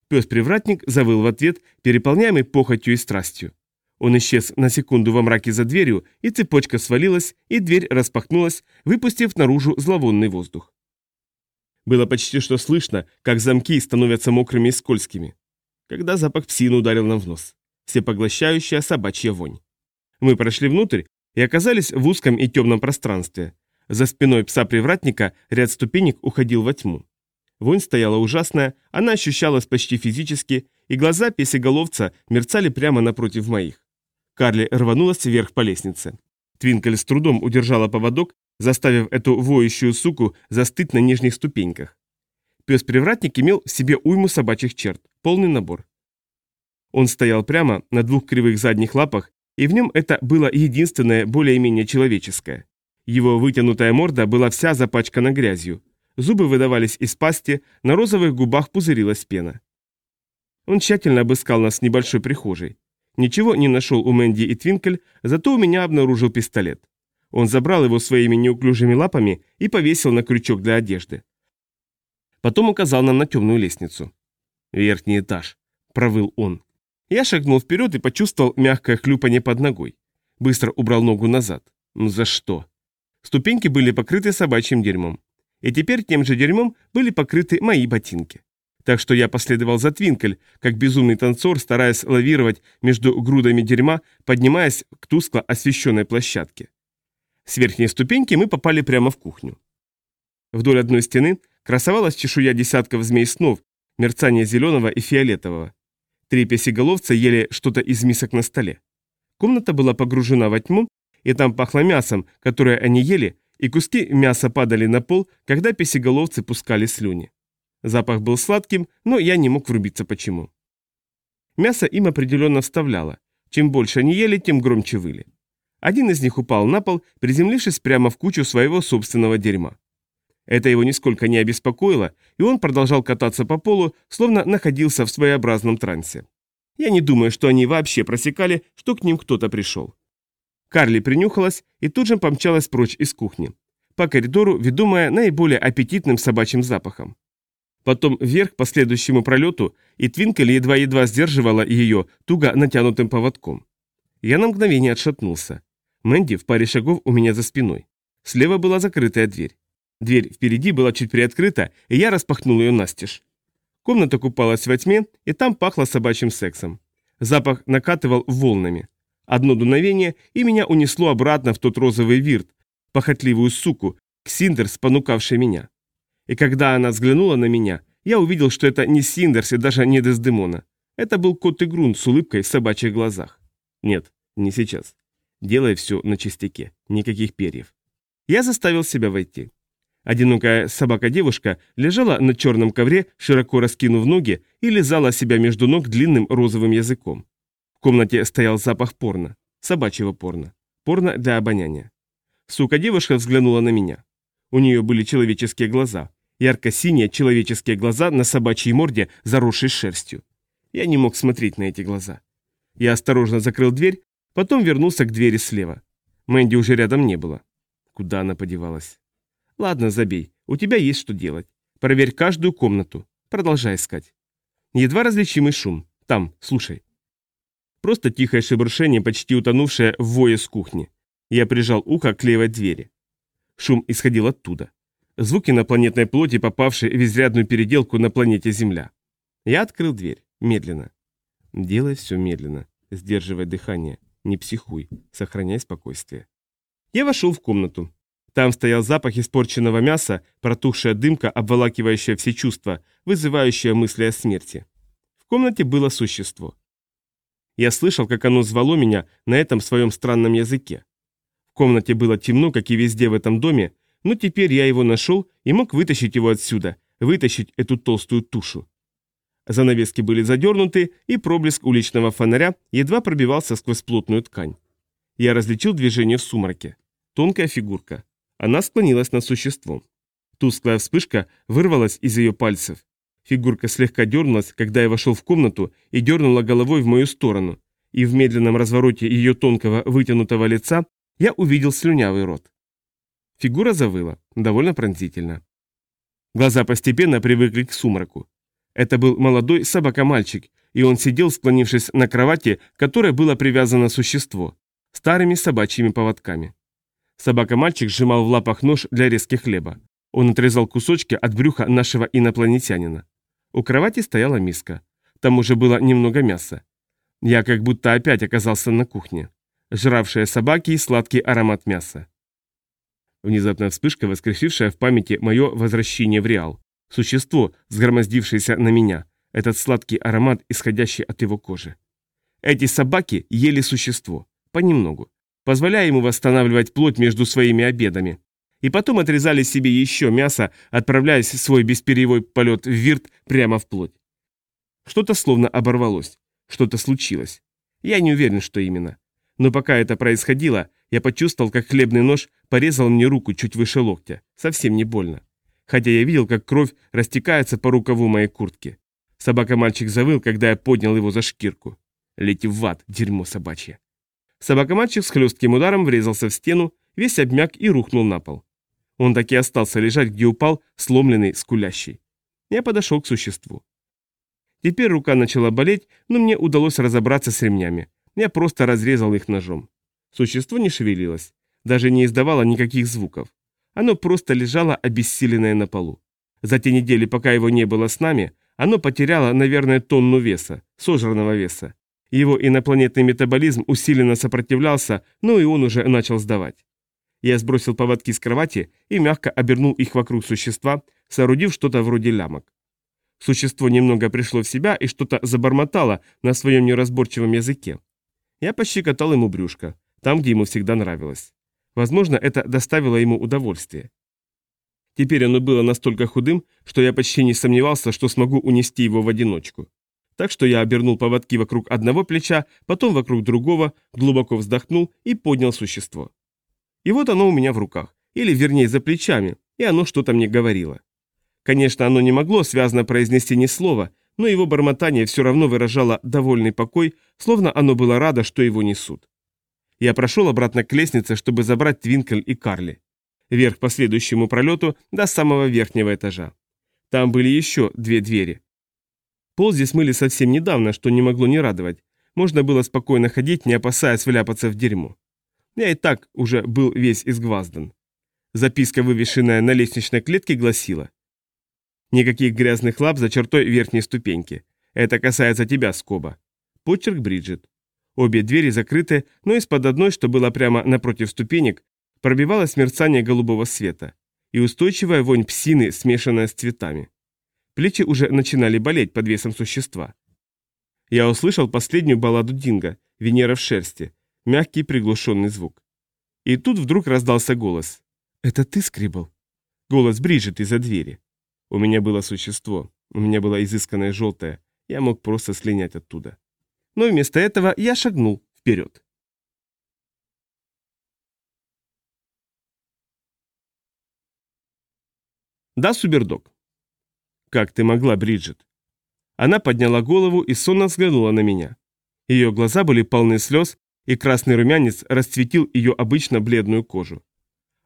Пес-привратник завыл в ответ, переполняемый похотью и страстью. Он исчез на секунду во мраке за дверью, и цепочка свалилась, и дверь распахнулась, выпустив наружу зловонный воздух. Было почти что слышно, как замки становятся мокрыми и скользкими когда запах псины ударил нам в нос. Всепоглощающая собачья вонь. Мы прошли внутрь и оказались в узком и темном пространстве. За спиной пса-привратника ряд ступенек уходил во тьму. Вонь стояла ужасная, она ощущалась почти физически, и глаза песеголовца мерцали прямо напротив моих. Карли рванулась вверх по лестнице. Твинкель с трудом удержала поводок, заставив эту воющую суку застыть на нижних ступеньках. Пес-привратник имел в себе уйму собачьих черт, полный набор. Он стоял прямо на двух кривых задних лапах, и в нем это было единственное более-менее человеческое. Его вытянутая морда была вся запачкана грязью. Зубы выдавались из пасти, на розовых губах пузырилась пена. Он тщательно обыскал нас в небольшой прихожей. Ничего не нашел у Мэнди и Твинкель, зато у меня обнаружил пистолет. Он забрал его своими неуклюжими лапами и повесил на крючок для одежды. Потом указал нам на темную лестницу. «Верхний этаж», — провыл он. Я шагнул вперед и почувствовал мягкое хлюпанье под ногой. Быстро убрал ногу назад. Ну за что? Ступеньки были покрыты собачьим дерьмом. И теперь тем же дерьмом были покрыты мои ботинки. Так что я последовал за Твинкель, как безумный танцор, стараясь лавировать между грудами дерьма, поднимаясь к тускло освещенной площадке. С верхней ступеньки мы попали прямо в кухню. Вдоль одной стены красовалась чешуя десятков змей снов, мерцание зеленого и фиолетового. Три песеголовца ели что-то из мисок на столе. Комната была погружена во тьму, и там пахло мясом, которое они ели, и куски мяса падали на пол, когда песеголовцы пускали слюни. Запах был сладким, но я не мог врубиться почему. Мясо им определенно вставляло. Чем больше они ели, тем громче выли. Один из них упал на пол, приземлившись прямо в кучу своего собственного дерьма. Это его нисколько не обеспокоило, и он продолжал кататься по полу, словно находился в своеобразном трансе. Я не думаю, что они вообще просекали, что к ним кто-то пришел. Карли принюхалась и тут же помчалась прочь из кухни. По коридору, ведомая наиболее аппетитным собачьим запахом. Потом вверх по следующему пролету, и Твинкель едва-едва сдерживала ее туго натянутым поводком. Я на мгновение отшатнулся. Мэнди в паре шагов у меня за спиной. Слева была закрытая дверь. Дверь впереди была чуть приоткрыта, и я распахнул ее настежь. Комната купалась во тьме, и там пахло собачьим сексом. Запах накатывал волнами. Одно дуновение, и меня унесло обратно в тот розовый вирт, похотливую суку, к Синдерс, понукавшей меня. И когда она взглянула на меня, я увидел, что это не Синдерс и даже не Дездемона. Это был кот Игрун с улыбкой в собачьих глазах. Нет, не сейчас. Делай все на чистяке, никаких перьев. Я заставил себя войти. Одинокая собака-девушка лежала на черном ковре, широко раскинув ноги, и лизала себя между ног длинным розовым языком. В комнате стоял запах порно, собачьего порно, порно для обоняния. Сука-девушка взглянула на меня. У нее были человеческие глаза, ярко-синие человеческие глаза на собачьей морде, заросшей шерстью. Я не мог смотреть на эти глаза. Я осторожно закрыл дверь, потом вернулся к двери слева. Мэнди уже рядом не было. Куда она подевалась? Ладно, забей. У тебя есть что делать. Проверь каждую комнату. Продолжай искать. Едва различимый шум. Там, слушай. Просто тихое шебуршение, почти утонувшее в вое с кухни. Я прижал ухо к левой двери. Шум исходил оттуда. Звуки инопланетной плоти, попавшей в изрядную переделку на планете Земля. Я открыл дверь. Медленно. Делай все медленно. Сдерживай дыхание. Не психуй. Сохраняй спокойствие. Я вошел в комнату. Там стоял запах испорченного мяса, протухшая дымка, обволакивающая все чувства, вызывающая мысли о смерти. В комнате было существо. Я слышал, как оно звало меня на этом своем странном языке. В комнате было темно, как и везде в этом доме, но теперь я его нашел и мог вытащить его отсюда, вытащить эту толстую тушу. Занавески были задернуты, и проблеск уличного фонаря едва пробивался сквозь плотную ткань. Я различил движение в сумраке. Тонкая фигурка. Она склонилась над существом. Тусклая вспышка вырвалась из ее пальцев. Фигурка слегка дернулась, когда я вошел в комнату и дернула головой в мою сторону, и в медленном развороте ее тонкого вытянутого лица я увидел слюнявый рот. Фигура завыла, довольно пронзительно. Глаза постепенно привыкли к сумраку. Это был молодой собака-мальчик, и он сидел, склонившись на кровати, к которой было привязано существо, старыми собачьими поводками. Собака-мальчик сжимал в лапах нож для резки хлеба. Он отрезал кусочки от брюха нашего инопланетянина. У кровати стояла миска. Там уже было немного мяса. Я как будто опять оказался на кухне. Жравшие собаки и сладкий аромат мяса. Внезапная вспышка, воскресившая в памяти мое возвращение в Реал. Существо, сгромоздившееся на меня. Этот сладкий аромат, исходящий от его кожи. Эти собаки ели существо. Понемногу позволяя ему восстанавливать плоть между своими обедами. И потом отрезали себе еще мясо, отправляясь в свой бесперевой полет в вирт прямо в плоть. Что-то словно оборвалось. Что-то случилось. Я не уверен, что именно. Но пока это происходило, я почувствовал, как хлебный нож порезал мне руку чуть выше локтя. Совсем не больно. Хотя я видел, как кровь растекается по рукаву моей куртки. Собака-мальчик завыл, когда я поднял его за шкирку. Лети в ад, дерьмо собачье. Собака-мальчик с хлестким ударом врезался в стену, весь обмяк и рухнул на пол. Он так и остался лежать, где упал, сломленный, скулящий. Я подошел к существу. Теперь рука начала болеть, но мне удалось разобраться с ремнями. Я просто разрезал их ножом. Существо не шевелилось, даже не издавало никаких звуков. Оно просто лежало обессиленное на полу. За те недели, пока его не было с нами, оно потеряло, наверное, тонну веса, сожранного веса. Его инопланетный метаболизм усиленно сопротивлялся, но и он уже начал сдавать. Я сбросил поводки с кровати и мягко обернул их вокруг существа, соорудив что-то вроде лямок. Существо немного пришло в себя и что-то забормотало на своем неразборчивом языке. Я пощекотал ему брюшко, там, где ему всегда нравилось. Возможно, это доставило ему удовольствие. Теперь оно было настолько худым, что я почти не сомневался, что смогу унести его в одиночку. Так что я обернул поводки вокруг одного плеча, потом вокруг другого, глубоко вздохнул и поднял существо. И вот оно у меня в руках, или вернее за плечами, и оно что-то мне говорило. Конечно, оно не могло связно произнести ни слова, но его бормотание все равно выражало довольный покой, словно оно было радо, что его несут. Я прошел обратно к лестнице, чтобы забрать Твинкель и Карли. Вверх по следующему пролету до самого верхнего этажа. Там были еще две двери. Пол здесь мыли совсем недавно, что не могло не радовать. Можно было спокойно ходить, не опасаясь вляпаться в дерьмо. Я и так уже был весь изгваздан. Записка, вывешенная на лестничной клетке, гласила Никаких грязных лап за чертой верхней ступеньки. Это касается тебя, Скоба. Почерк Бриджит. Обе двери закрыты, но из-под одной, что было прямо напротив ступенек, пробивалось мерцание голубого света и устойчивая вонь псины, смешанная с цветами. Плечи уже начинали болеть под весом существа. Я услышал последнюю балладу Динго, Венера в шерсти, мягкий приглушенный звук. И тут вдруг раздался голос. «Это ты, Скрибл?» Голос Бриджит из-за двери. У меня было существо, у меня была изысканное желтое, я мог просто слинять оттуда. Но вместо этого я шагнул вперед. Да, Субердог. Как ты могла, Бриджит? Она подняла голову и сонно взглянула на меня. Ее глаза были полны слез, и красный румянец расцветил ее обычно бледную кожу.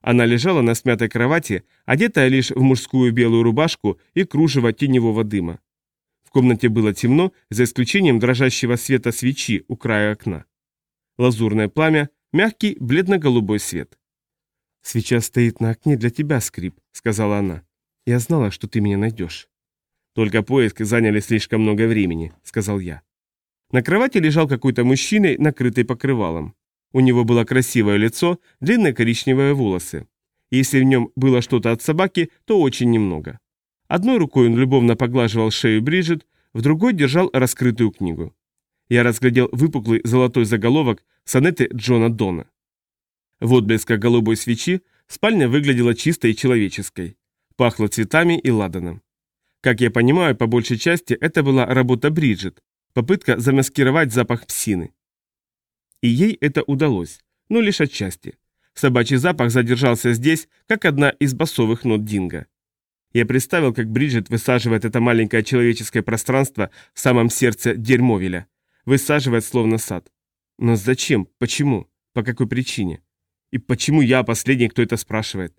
Она лежала на смятой кровати, одетая лишь в мужскую белую рубашку и кружево теневого дыма. В комнате было темно, за исключением дрожащего света свечи у края окна. Лазурное пламя, мягкий бледно-голубой свет. «Свеча стоит на окне для тебя, Скрип», — сказала она. «Я знала, что ты меня найдешь». «Только поиск заняли слишком много времени», — сказал я. На кровати лежал какой-то мужчина, накрытый покрывалом. У него было красивое лицо, длинные коричневые волосы. Если в нем было что-то от собаки, то очень немного. Одной рукой он любовно поглаживал шею Бриджит, в другой держал раскрытую книгу. Я разглядел выпуклый золотой заголовок сонеты Джона Дона. В отблесках голубой свечи спальня выглядела чистой и человеческой. Пахло цветами и ладаном. Как я понимаю, по большей части это была работа Бриджит, попытка замаскировать запах псины. И ей это удалось, но лишь отчасти. Собачий запах задержался здесь, как одна из басовых нот Динго. Я представил, как Бриджит высаживает это маленькое человеческое пространство в самом сердце Дерьмовеля. Высаживает словно сад. Но зачем? Почему? По какой причине? И почему я последний, кто это спрашивает?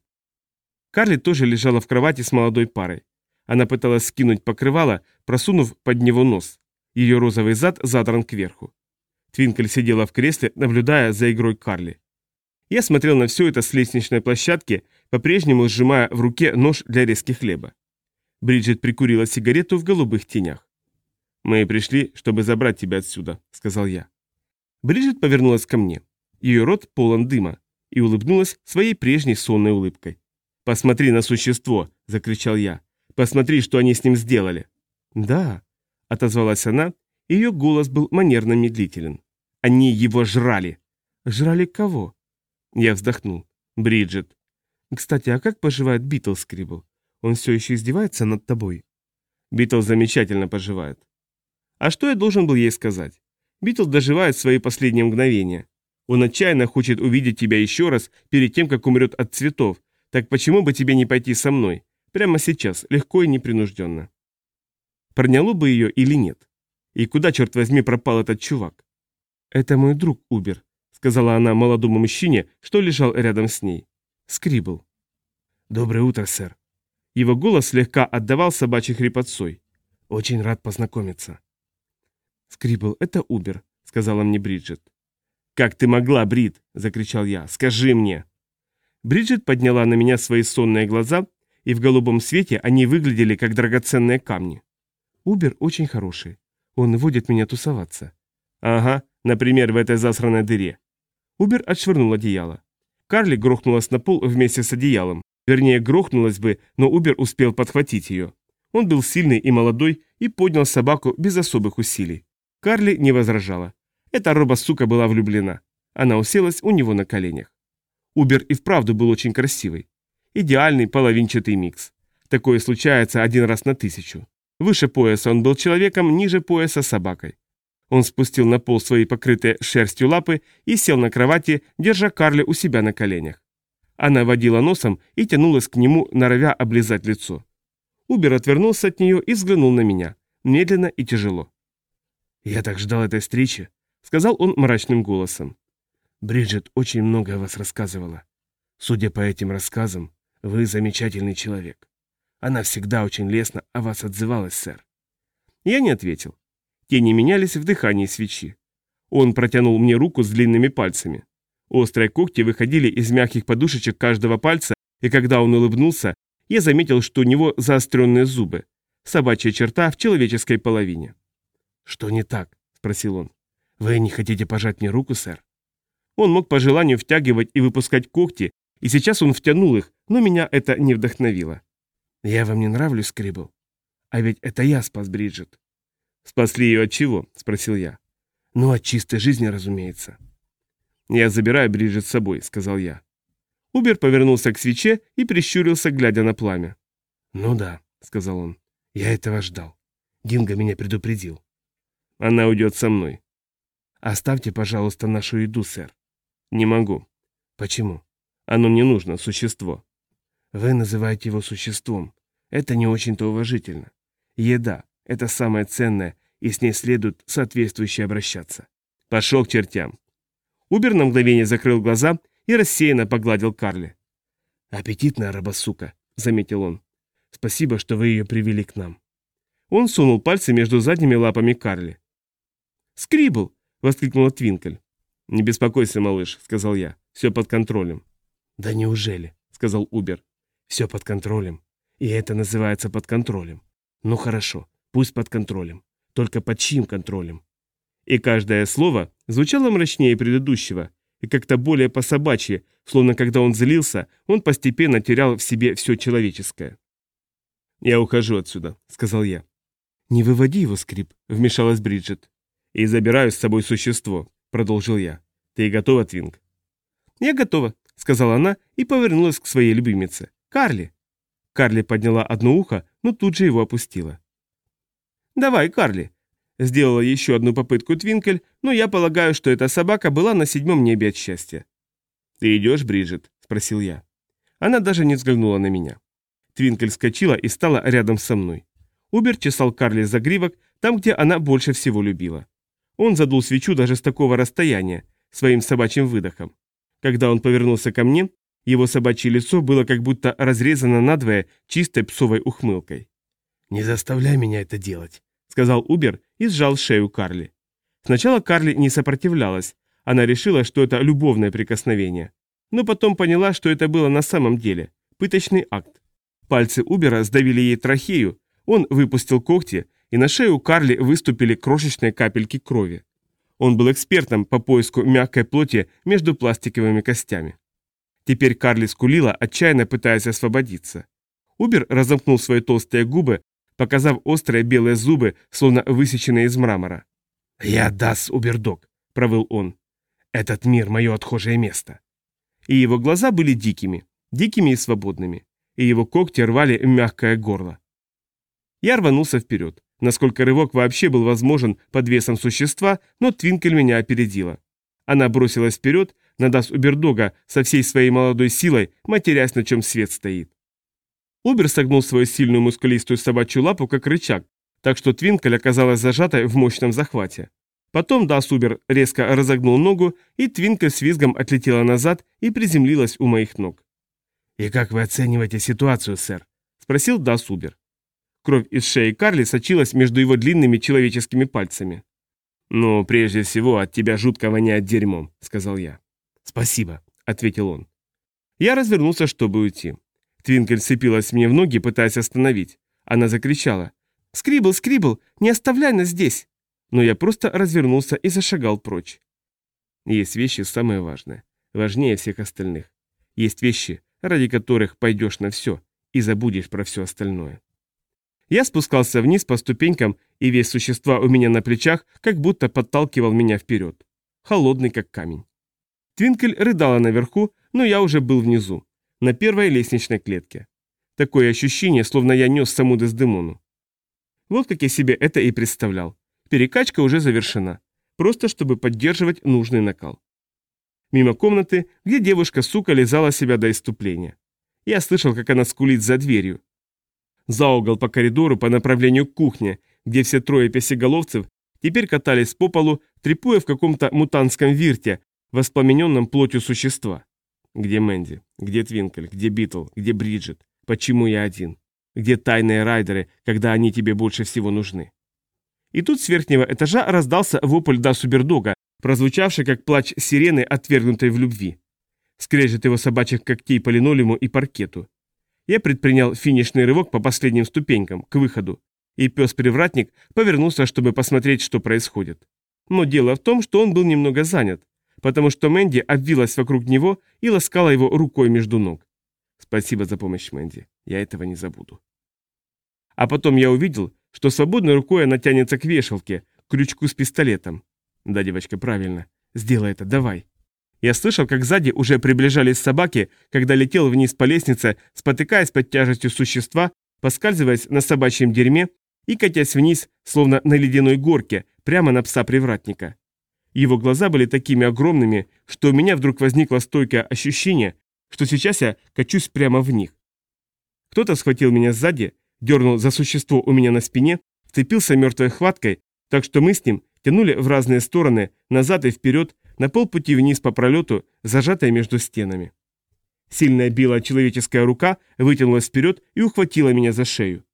Карли тоже лежала в кровати с молодой парой. Она пыталась скинуть покрывало, просунув под него нос. Ее розовый зад задран кверху. Твинкель сидела в кресле, наблюдая за игрой Карли. Я смотрел на все это с лестничной площадки, по-прежнему сжимая в руке нож для резки хлеба. Бриджит прикурила сигарету в голубых тенях. «Мы пришли, чтобы забрать тебя отсюда», — сказал я. Бриджит повернулась ко мне. Ее рот полон дыма и улыбнулась своей прежней сонной улыбкой. «Посмотри на существо!» — закричал я. «Посмотри, что они с ним сделали!» «Да», — отозвалась она, ее голос был манерно медлителен. Они его жрали. Жрали кого? Я вздохнул. Бриджит. Кстати, а как поживает Битл, Скрибл? Он все еще издевается над тобой? Битл замечательно поживает. А что я должен был ей сказать? Битл доживает свои последние мгновения. Он отчаянно хочет увидеть тебя еще раз перед тем, как умрет от цветов. Так почему бы тебе не пойти со мной? Прямо сейчас, легко и непринужденно. Проняло бы ее или нет? И куда, черт возьми, пропал этот чувак? Это мой друг Убер, сказала она молодому мужчине, что лежал рядом с ней. Скрибл. Доброе утро, сэр. Его голос слегка отдавал собачьей хрипотцой. Очень рад познакомиться. Скрибл, это Убер, сказала мне Бриджит. «Как ты могла, Брит?» – закричал я. «Скажи мне!» Бриджит подняла на меня свои сонные глаза, и в голубом свете они выглядели как драгоценные камни. «Убер очень хороший. Он водит меня тусоваться». «Ага, например, в этой засранной дыре». Убер отшвырнул одеяло. Карли грохнулась на пол вместе с одеялом. Вернее, грохнулась бы, но Убер успел подхватить ее. Он был сильный и молодой и поднял собаку без особых усилий. Карли не возражала. Эта робосука была влюблена. Она уселась у него на коленях. Убер и вправду был очень красивый. Идеальный половинчатый микс. Такое случается один раз на тысячу. Выше пояса он был человеком, ниже пояса собакой. Он спустил на пол свои покрытые шерстью лапы и сел на кровати, держа Карли у себя на коленях. Она водила носом и тянулась к нему, норовя облизать лицо. Убер отвернулся от нее и взглянул на меня, медленно и тяжело. «Я так ждал этой встречи», сказал он мрачным голосом. Бриджит очень много о вас рассказывала. Судя по этим рассказам, вы замечательный человек. Она всегда очень лестно о вас отзывалась, сэр. Я не ответил. Тени менялись в дыхании свечи. Он протянул мне руку с длинными пальцами. Острые когти выходили из мягких подушечек каждого пальца, и когда он улыбнулся, я заметил, что у него заостренные зубы. Собачья черта в человеческой половине. «Что не так?» – спросил он. «Вы не хотите пожать мне руку, сэр?» Он мог по желанию втягивать и выпускать когти, и сейчас он втянул их, но меня это не вдохновило. «Я вам не нравлюсь, Скрибл? А ведь это я спас Бриджит». «Спасли ее от чего?» – спросил я. «Ну, от чистой жизни, разумеется». «Я забираю Бриджит с собой», – сказал я. Убер повернулся к свече и прищурился, глядя на пламя. «Ну да», — сказал он, — «я этого ждал. Динго меня предупредил». «Она уйдет со мной». «Оставьте, пожалуйста, нашу еду, сэр». «Не могу». «Почему?» «Оно мне нужно, существо». «Вы называете его существом. Это не очень-то уважительно. Еда – это самое ценное, и с ней следует соответствующе обращаться». «Пошел к чертям». Убер на мгновение закрыл глаза и рассеянно погладил Карли. «Аппетитная рабосука», — заметил он. «Спасибо, что вы ее привели к нам». Он сунул пальцы между задними лапами Карли. «Скрибл!» — воскликнула Твинкель. «Не беспокойся, малыш», — сказал я. «Все под контролем». «Да неужели?» — сказал Убер. «Все под контролем. И это называется под контролем. Ну хорошо, пусть под контролем. Только под чьим контролем?» И каждое слово звучало мрачнее предыдущего, и как-то более по-собачьи, словно когда он злился, он постепенно терял в себе все человеческое. «Я ухожу отсюда», — сказал я. «Не выводи его, скрип», — вмешалась Бриджит. «И забираю с собой существо», — продолжил я. «Ты готова, Твинг?» «Я готова», — сказала она и повернулась к своей любимице. «Карли». Карли подняла одно ухо, но тут же его опустила. «Давай, Карли», — сделала еще одну попытку Твинкель, но я полагаю, что эта собака была на седьмом небе от счастья. «Ты идешь, Бриджит?» — спросил я. Она даже не взглянула на меня. Твинкель вскочила и стала рядом со мной. Убер чесал Карли за гривок там, где она больше всего любила. Он задул свечу даже с такого расстояния, своим собачьим выдохом. Когда он повернулся ко мне, его собачье лицо было как будто разрезано надвое чистой псовой ухмылкой. «Не заставляй меня это делать», — сказал Убер и сжал шею Карли. Сначала Карли не сопротивлялась, она решила, что это любовное прикосновение. Но потом поняла, что это было на самом деле пыточный акт. Пальцы Убера сдавили ей трахею, он выпустил когти, и на шею Карли выступили крошечные капельки крови. Он был экспертом по поиску мягкой плоти между пластиковыми костями. Теперь Карли скулила, отчаянно пытаясь освободиться. Убер разомкнул свои толстые губы, показав острые белые зубы, словно высеченные из мрамора. «Я дас, Убердог», — провыл он. «Этот мир — мое отхожее место». И его глаза были дикими, дикими и свободными, и его когти рвали мягкое горло. Я рванулся вперед. Насколько рывок вообще был возможен под весом существа, но Твинкель меня опередила. Она бросилась вперед, надаст Убердога со всей своей молодой силой, матерясь, на чем свет стоит. Убер согнул свою сильную мускулистую собачью лапу, как рычаг, так что Твинкель оказалась зажатой в мощном захвате. Потом Дасубер резко разогнул ногу, и Твинкель с визгом отлетела назад и приземлилась у моих ног. «И как вы оцениваете ситуацию, сэр?» – спросил Дасубер. Кровь из шеи Карли сочилась между его длинными человеческими пальцами. «Ну, прежде всего, от тебя жутко воняет дерьмом», — сказал я. «Спасибо», — ответил он. Я развернулся, чтобы уйти. Твинкель сцепилась мне в ноги, пытаясь остановить. Она закричала. «Скрибл, Скрибл, не оставляй нас здесь!» Но я просто развернулся и зашагал прочь. Есть вещи самые важные, важнее всех остальных. Есть вещи, ради которых пойдешь на все и забудешь про все остальное. Я спускался вниз по ступенькам, и весь существа у меня на плечах как будто подталкивал меня вперед. Холодный, как камень. Твинкель рыдала наверху, но я уже был внизу, на первой лестничной клетке. Такое ощущение, словно я нес саму Дездемону. Вот как я себе это и представлял. Перекачка уже завершена. Просто чтобы поддерживать нужный накал. Мимо комнаты, где девушка-сука лизала себя до иступления. Я слышал, как она скулит за дверью, за угол по коридору по направлению к кухне, где все трое песеголовцев теперь катались по полу, трипуя в каком-то мутантском вирте, воспламененном плотью существа. Где Мэнди? Где Твинкель? Где Битл? Где Бриджит? Почему я один? Где тайные райдеры, когда они тебе больше всего нужны? И тут с верхнего этажа раздался вопль Дас Убердога, прозвучавший как плач сирены, отвергнутой в любви. Скрежет его собачьих когтей по линолеуму и паркету. Я предпринял финишный рывок по последним ступенькам, к выходу, и пес-привратник повернулся, чтобы посмотреть, что происходит. Но дело в том, что он был немного занят, потому что Мэнди обвилась вокруг него и ласкала его рукой между ног. Спасибо за помощь, Мэнди, я этого не забуду. А потом я увидел, что свободной рукой она тянется к вешалке, к крючку с пистолетом. Да, девочка, правильно. Сделай это, давай. Я слышал, как сзади уже приближались собаки, когда летел вниз по лестнице, спотыкаясь под тяжестью существа, поскальзываясь на собачьем дерьме и катясь вниз, словно на ледяной горке, прямо на пса-привратника. Его глаза были такими огромными, что у меня вдруг возникло стойкое ощущение, что сейчас я качусь прямо в них. Кто-то схватил меня сзади, дернул за существо у меня на спине, вцепился мертвой хваткой, так что мы с ним тянули в разные стороны, назад и вперед, на полпути вниз по пролету, зажатая между стенами. Сильная белая человеческая рука вытянулась вперед и ухватила меня за шею.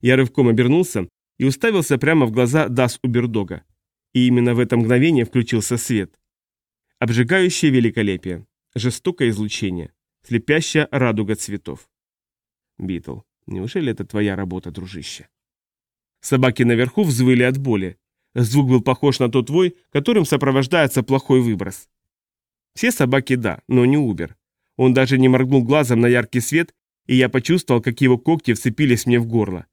Я рывком обернулся и уставился прямо в глаза Дас Убердога. И именно в это мгновение включился свет. Обжигающее великолепие, жестокое излучение, слепящая радуга цветов. Битл, неужели это твоя работа, дружище? Собаки наверху взвыли от боли, Звук был похож на тот вой, которым сопровождается плохой выброс. Все собаки да, но не Убер. Он даже не моргнул глазом на яркий свет, и я почувствовал, как его когти вцепились мне в горло.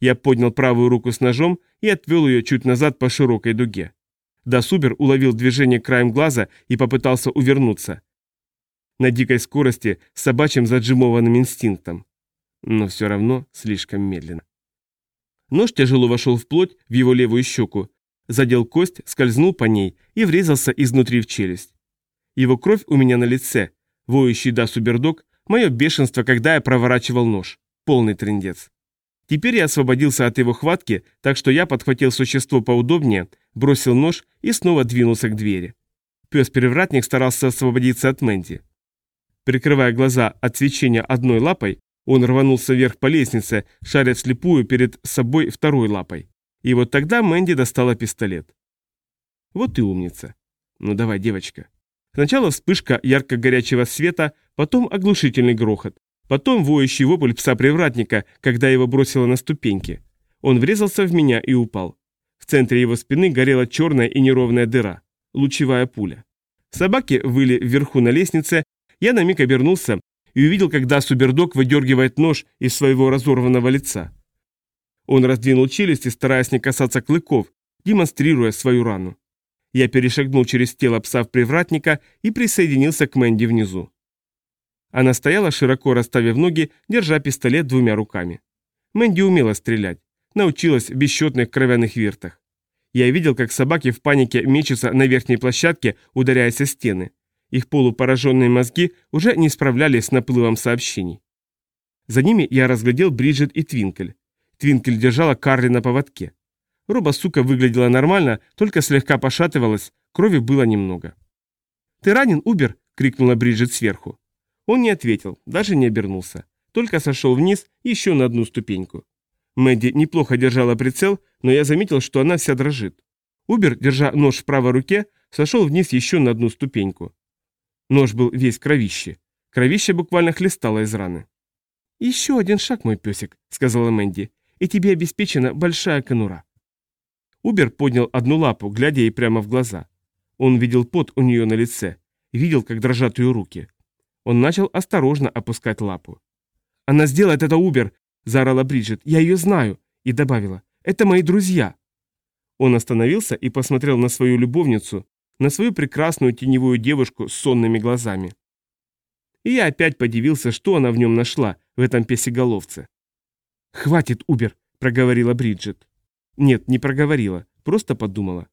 Я поднял правую руку с ножом и отвел ее чуть назад по широкой дуге. Да Субер уловил движение краем глаза и попытался увернуться. На дикой скорости с собачьим заджимованным инстинктом. Но все равно слишком медленно. Нож тяжело вошел в плоть в его левую щеку, задел кость, скользнул по ней и врезался изнутри в челюсть. Его кровь у меня на лице, воющий да субердок, мое бешенство, когда я проворачивал нож. Полный трендец. Теперь я освободился от его хватки, так что я подхватил существо поудобнее, бросил нож и снова двинулся к двери. Пес-перевратник старался освободиться от Мэнди. Прикрывая глаза от свечения одной лапой, он рванулся вверх по лестнице, шаря вслепую перед собой второй лапой. И вот тогда Мэнди достала пистолет. Вот и умница. Ну давай, девочка. Сначала вспышка ярко-горячего света, потом оглушительный грохот, потом воющий вопль пса-привратника, когда его бросило на ступеньки. Он врезался в меня и упал. В центре его спины горела черная и неровная дыра. Лучевая пуля. Собаки выли вверху на лестнице, я на миг обернулся и увидел, когда Субердок выдергивает нож из своего разорванного лица. Он раздвинул челюсти, стараясь не касаться клыков, демонстрируя свою рану. Я перешагнул через тело пса-привратника и присоединился к Мэнди внизу. Она стояла, широко расставив ноги, держа пистолет двумя руками. Мэнди умела стрелять. научилась в бесчетных кровяных вертах. Я видел, как собаки в панике мечутся на верхней площадке, ударяясь о стены. Их полупораженные мозги уже не справлялись с наплывом сообщений. За ними я разглядел Бриджит и Твинкель. Твинкель держала Карли на поводке. Роба, сука, выглядела нормально, только слегка пошатывалась, крови было немного. «Ты ранен, Убер?» — крикнула Бриджит сверху. Он не ответил, даже не обернулся, только сошел вниз еще на одну ступеньку. Мэдди неплохо держала прицел, но я заметил, что она вся дрожит. Убер, держа нож в правой руке, сошел вниз еще на одну ступеньку. Нож был весь кровище. Кровище буквально хлестало из раны. «Еще один шаг, мой песик», — сказала Мэнди, — «и тебе обеспечена большая конура». Убер поднял одну лапу, глядя ей прямо в глаза. Он видел пот у нее на лице, видел, как дрожат ее руки. Он начал осторожно опускать лапу. «Она сделает это, Убер!» – заорала Бриджит. «Я ее знаю!» И добавила. «Это мои друзья!» Он остановился и посмотрел на свою любовницу, на свою прекрасную теневую девушку с сонными глазами. И я опять подивился, что она в нем нашла, в этом песеголовце. «Хватит, Убер!» – проговорила Бриджит. Нет, не проговорила, просто подумала.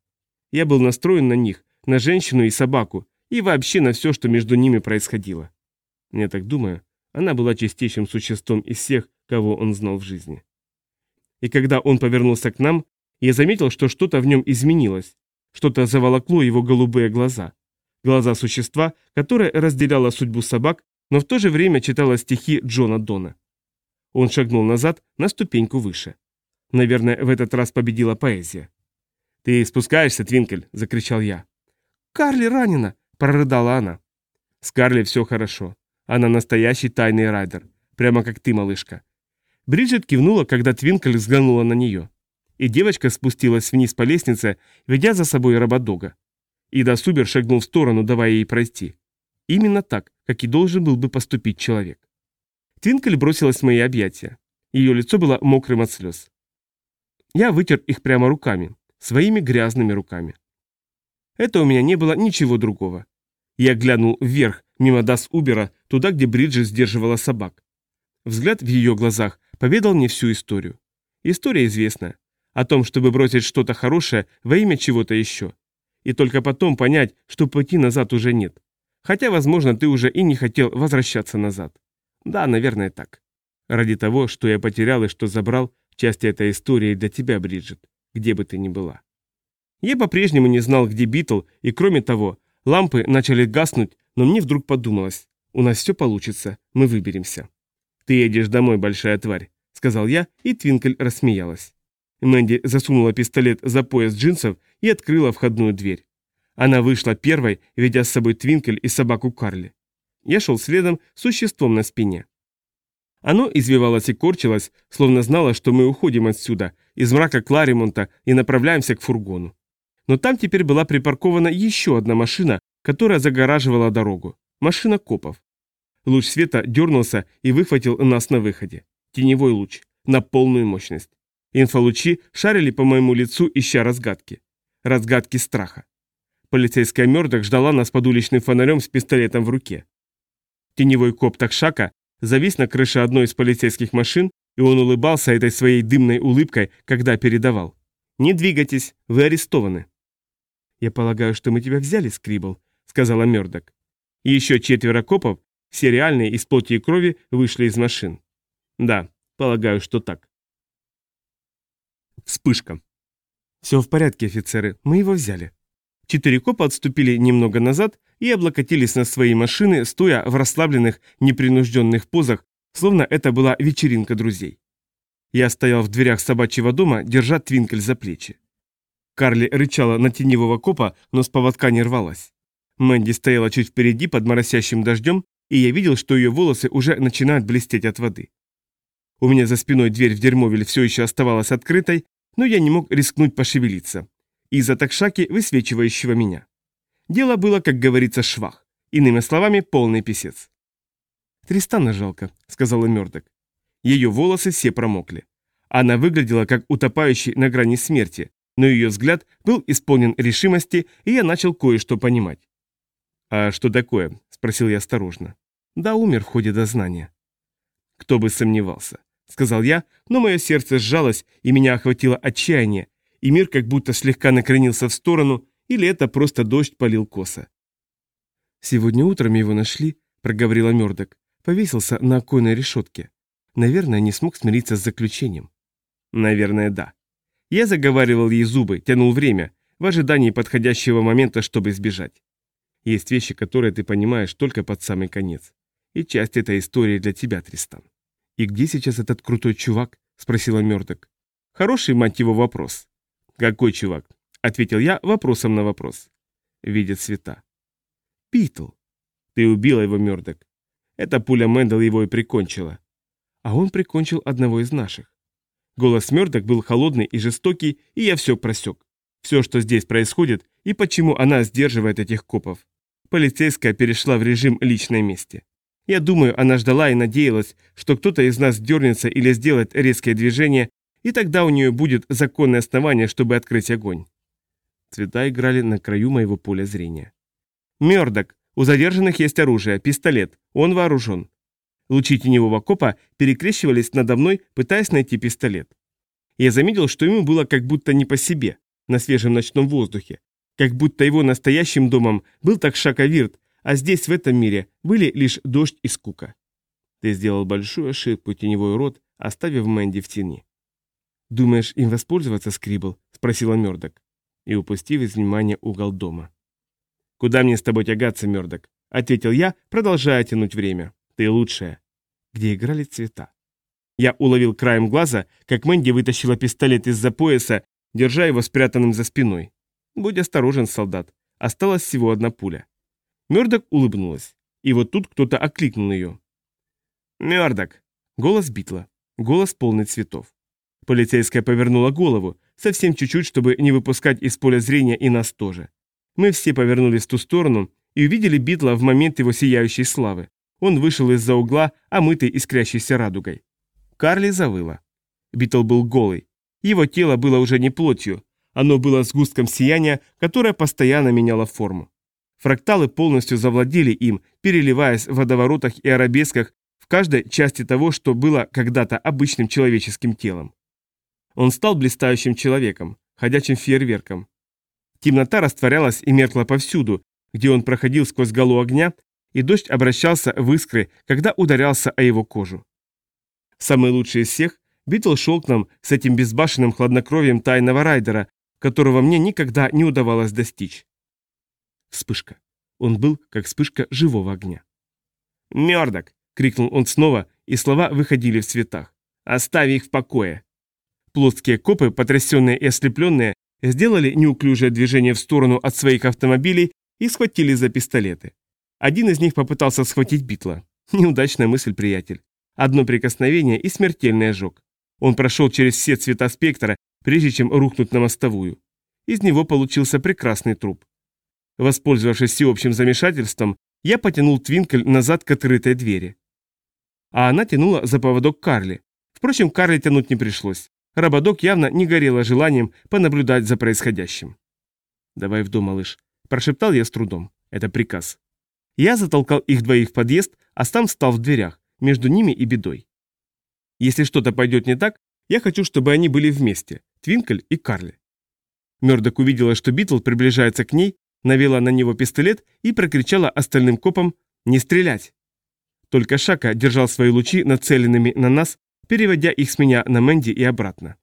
Я был настроен на них, на женщину и собаку, и вообще на все, что между ними происходило. Я так думаю, она была чистейшим существом из всех, кого он знал в жизни. И когда он повернулся к нам, я заметил, что что-то в нем изменилось, что-то заволокло его голубые глаза. Глаза существа, которое разделяло судьбу собак, но в то же время читало стихи Джона Дона. Он шагнул назад на ступеньку выше. Наверное, в этот раз победила поэзия. «Ты спускаешься, Твинкель!» – закричал я. «Карли ранена!» – прорыдала она. «С Карли все хорошо. Она настоящий тайный райдер. Прямо как ты, малышка». Бриджит кивнула, когда Твинкель взглянула на нее. И девочка спустилась вниз по лестнице, ведя за собой Рободога. Ида Субер шагнул в сторону, давая ей пройти. Именно так, как и должен был бы поступить человек. Твинкель бросилась в мои объятия. Ее лицо было мокрым от слез. Я вытер их прямо руками, своими грязными руками. Это у меня не было ничего другого. Я глянул вверх, мимо Дас Убера, туда, где Бриджит сдерживала собак. Взгляд в ее глазах поведал мне всю историю. История известная. О том, чтобы бросить что-то хорошее во имя чего-то еще. И только потом понять, что пути назад уже нет. Хотя, возможно, ты уже и не хотел возвращаться назад. Да, наверное, так. Ради того, что я потерял и что забрал, Часть этой истории для тебя, Бриджит, где бы ты ни была. Я по-прежнему не знал, где Битл, и кроме того, лампы начали гаснуть, но мне вдруг подумалось, у нас все получится, мы выберемся. Ты едешь домой, большая тварь, сказал я, и Твинкель рассмеялась. Мэнди засунула пистолет за пояс джинсов и открыла входную дверь. Она вышла первой, ведя с собой Твинкель и собаку Карли. Я шел следом с существом на спине. Оно извивалось и корчилось, словно знало, что мы уходим отсюда, из мрака Кларимонта и направляемся к фургону. Но там теперь была припаркована еще одна машина, которая загораживала дорогу. Машина копов. Луч света дернулся и выхватил нас на выходе. Теневой луч. На полную мощность. Инфолучи шарили по моему лицу, ища разгадки. Разгадки страха. Полицейская Мёрдок ждала нас под уличным фонарем с пистолетом в руке. Теневой коп Такшака завис на крыше одной из полицейских машин, и он улыбался этой своей дымной улыбкой, когда передавал. «Не двигайтесь, вы арестованы». «Я полагаю, что мы тебя взяли, Скрибл», — сказала Мёрдок. И еще четверо копов, все реальные из плоти и крови, вышли из машин. «Да, полагаю, что так». Вспышка. «Все в порядке, офицеры, мы его взяли». Четыре копа отступили немного назад и облокотились на свои машины, стоя в расслабленных, непринужденных позах, словно это была вечеринка друзей. Я стоял в дверях собачьего дома, держа Твинкель за плечи. Карли рычала на теневого копа, но с поводка не рвалась. Мэнди стояла чуть впереди под моросящим дождем, и я видел, что ее волосы уже начинают блестеть от воды. У меня за спиной дверь в дерьмовель все еще оставалась открытой, но я не мог рискнуть пошевелиться. Из-за такшаки, высвечивающего меня. Дело было, как говорится, швах. Иными словами, полный писец. «Тристана жалко», — сказала Мёрдок. Ее волосы все промокли. Она выглядела как утопающий на грани смерти, но ее взгляд был исполнен решимости, и я начал кое-что понимать. «А что такое?» – спросил я осторожно. «Да умер в ходе дознания». Кто бы сомневался. — сказал я, но мое сердце сжалось, и меня охватило отчаяние, и мир как будто слегка накренился в сторону, или это просто дождь полил косо. «Сегодня утром его нашли», — проговорила Мёрдок. «Повесился на оконной решетке. Наверное, не смог смириться с заключением». «Наверное, да». Я заговаривал ей зубы, тянул время, в ожидании подходящего момента, чтобы сбежать. Есть вещи, которые ты понимаешь только под самый конец. И часть этой истории для тебя, Тристан. «И где сейчас этот крутой чувак?» — спросила Мёрдок. «Хороший, мать его, вопрос». «Какой чувак?» — ответил я вопросом на вопрос. «Видит цвета». «Битл». «Ты убила его, Мёрдок. Эта пуля Мэндл его и прикончила». «А он прикончил одного из наших». Голос Мёрдок был холодный и жестокий, и я все просек. Все, что здесь происходит, и почему она сдерживает этих копов. Полицейская перешла в режим личной мести. Я думаю, она ждала и надеялась, что кто-то из нас дернется или сделает резкое движение, и тогда у нее будет законное основание, чтобы открыть огонь. Цвета играли на краю моего поля зрения. Мёрдок. У задержанных есть оружие, пистолет. Он вооружен. Лучи теневого копа перекрещивались надо мной, пытаясь найти пистолет. Я заметил, что ему было как будто не по себе, на свежем ночном воздухе. Как будто его настоящим домом был так Шаковирт, а здесь, в этом мире, были лишь дождь и скука. Ты сделал большую ошибку, теневой рот, оставив Мэнди в тени. «Думаешь, им воспользоваться, Скрибл?» — спросила Мёрдок. И упустив из внимания угол дома. «Куда мне с тобой тягаться, Мёрдок?» — ответил я, продолжая тянуть время. «Ты лучшая». Где играли цвета. Я уловил краем глаза, как Мэнди вытащила пистолет из-за пояса, держа его спрятанным за спиной. «Будь осторожен, солдат. Осталась всего одна пуля». Мёрдок улыбнулась. И вот тут кто-то окликнул ее. «Мёрдок!» Голос Битла. Голос полный цветов. Полицейская повернула голову, совсем чуть-чуть, чтобы не выпускать из поля зрения и нас тоже. Мы все повернулись в ту сторону и увидели Битла в момент его сияющей славы. Он вышел из-за угла, омытый искрящейся радугой. Карли завыла. Битл был голый. Его тело было уже не плотью, оно было сгустком сияния, которое постоянно меняло форму. Фракталы полностью завладели им, переливаясь в водоворотах и арабесках в каждой части того, что было когда-то обычным человеческим телом. Он стал блистающим человеком, ходячим фейерверком. Темнота растворялась и меркла повсюду, где он проходил сквозь голу огня, и дождь обращался в искры, когда ударялся о его кожу. Самый лучший из всех, Битл шел к нам с этим безбашенным хладнокровием тайного райдера, которого мне никогда не удавалось достичь. Вспышка. Он был, как вспышка живого огня. «Мёрдок!» — крикнул он снова, и слова выходили в цветах. «Оставь их в покое!» Плоские копы, потрясенные и ослепленные, сделали неуклюжее движение в сторону от своих автомобилей и схватили за пистолеты. Один из них попытался схватить Битла. Неудачная мысль, приятель. Одно прикосновение и смертельный ожог. Он прошел через все цвета спектра, прежде чем рухнуть на мостовую. Из него получился прекрасный труп. Воспользовавшись всеобщим замешательством, я потянул Твинкель назад к открытой двери. А она тянула за поводок Карли. Впрочем, Карли тянуть не пришлось. Рабодок явно не горела желанием понаблюдать за происходящим. «Давай в дом, малыш», – прошептал я с трудом. Это приказ. Я затолкал их двоих в подъезд, а сам встал в дверях, между ними и бедой. Если что-то пойдет не так, я хочу, чтобы они были вместе, Твинкель и Карли. Мёрдок увидела, что Битл приближается к ней, навела на него пистолет и прокричала остальным копам «Не стрелять!». Только Шака держал свои лучи нацеленными на нас, переводя их с меня на Мэнди и обратно.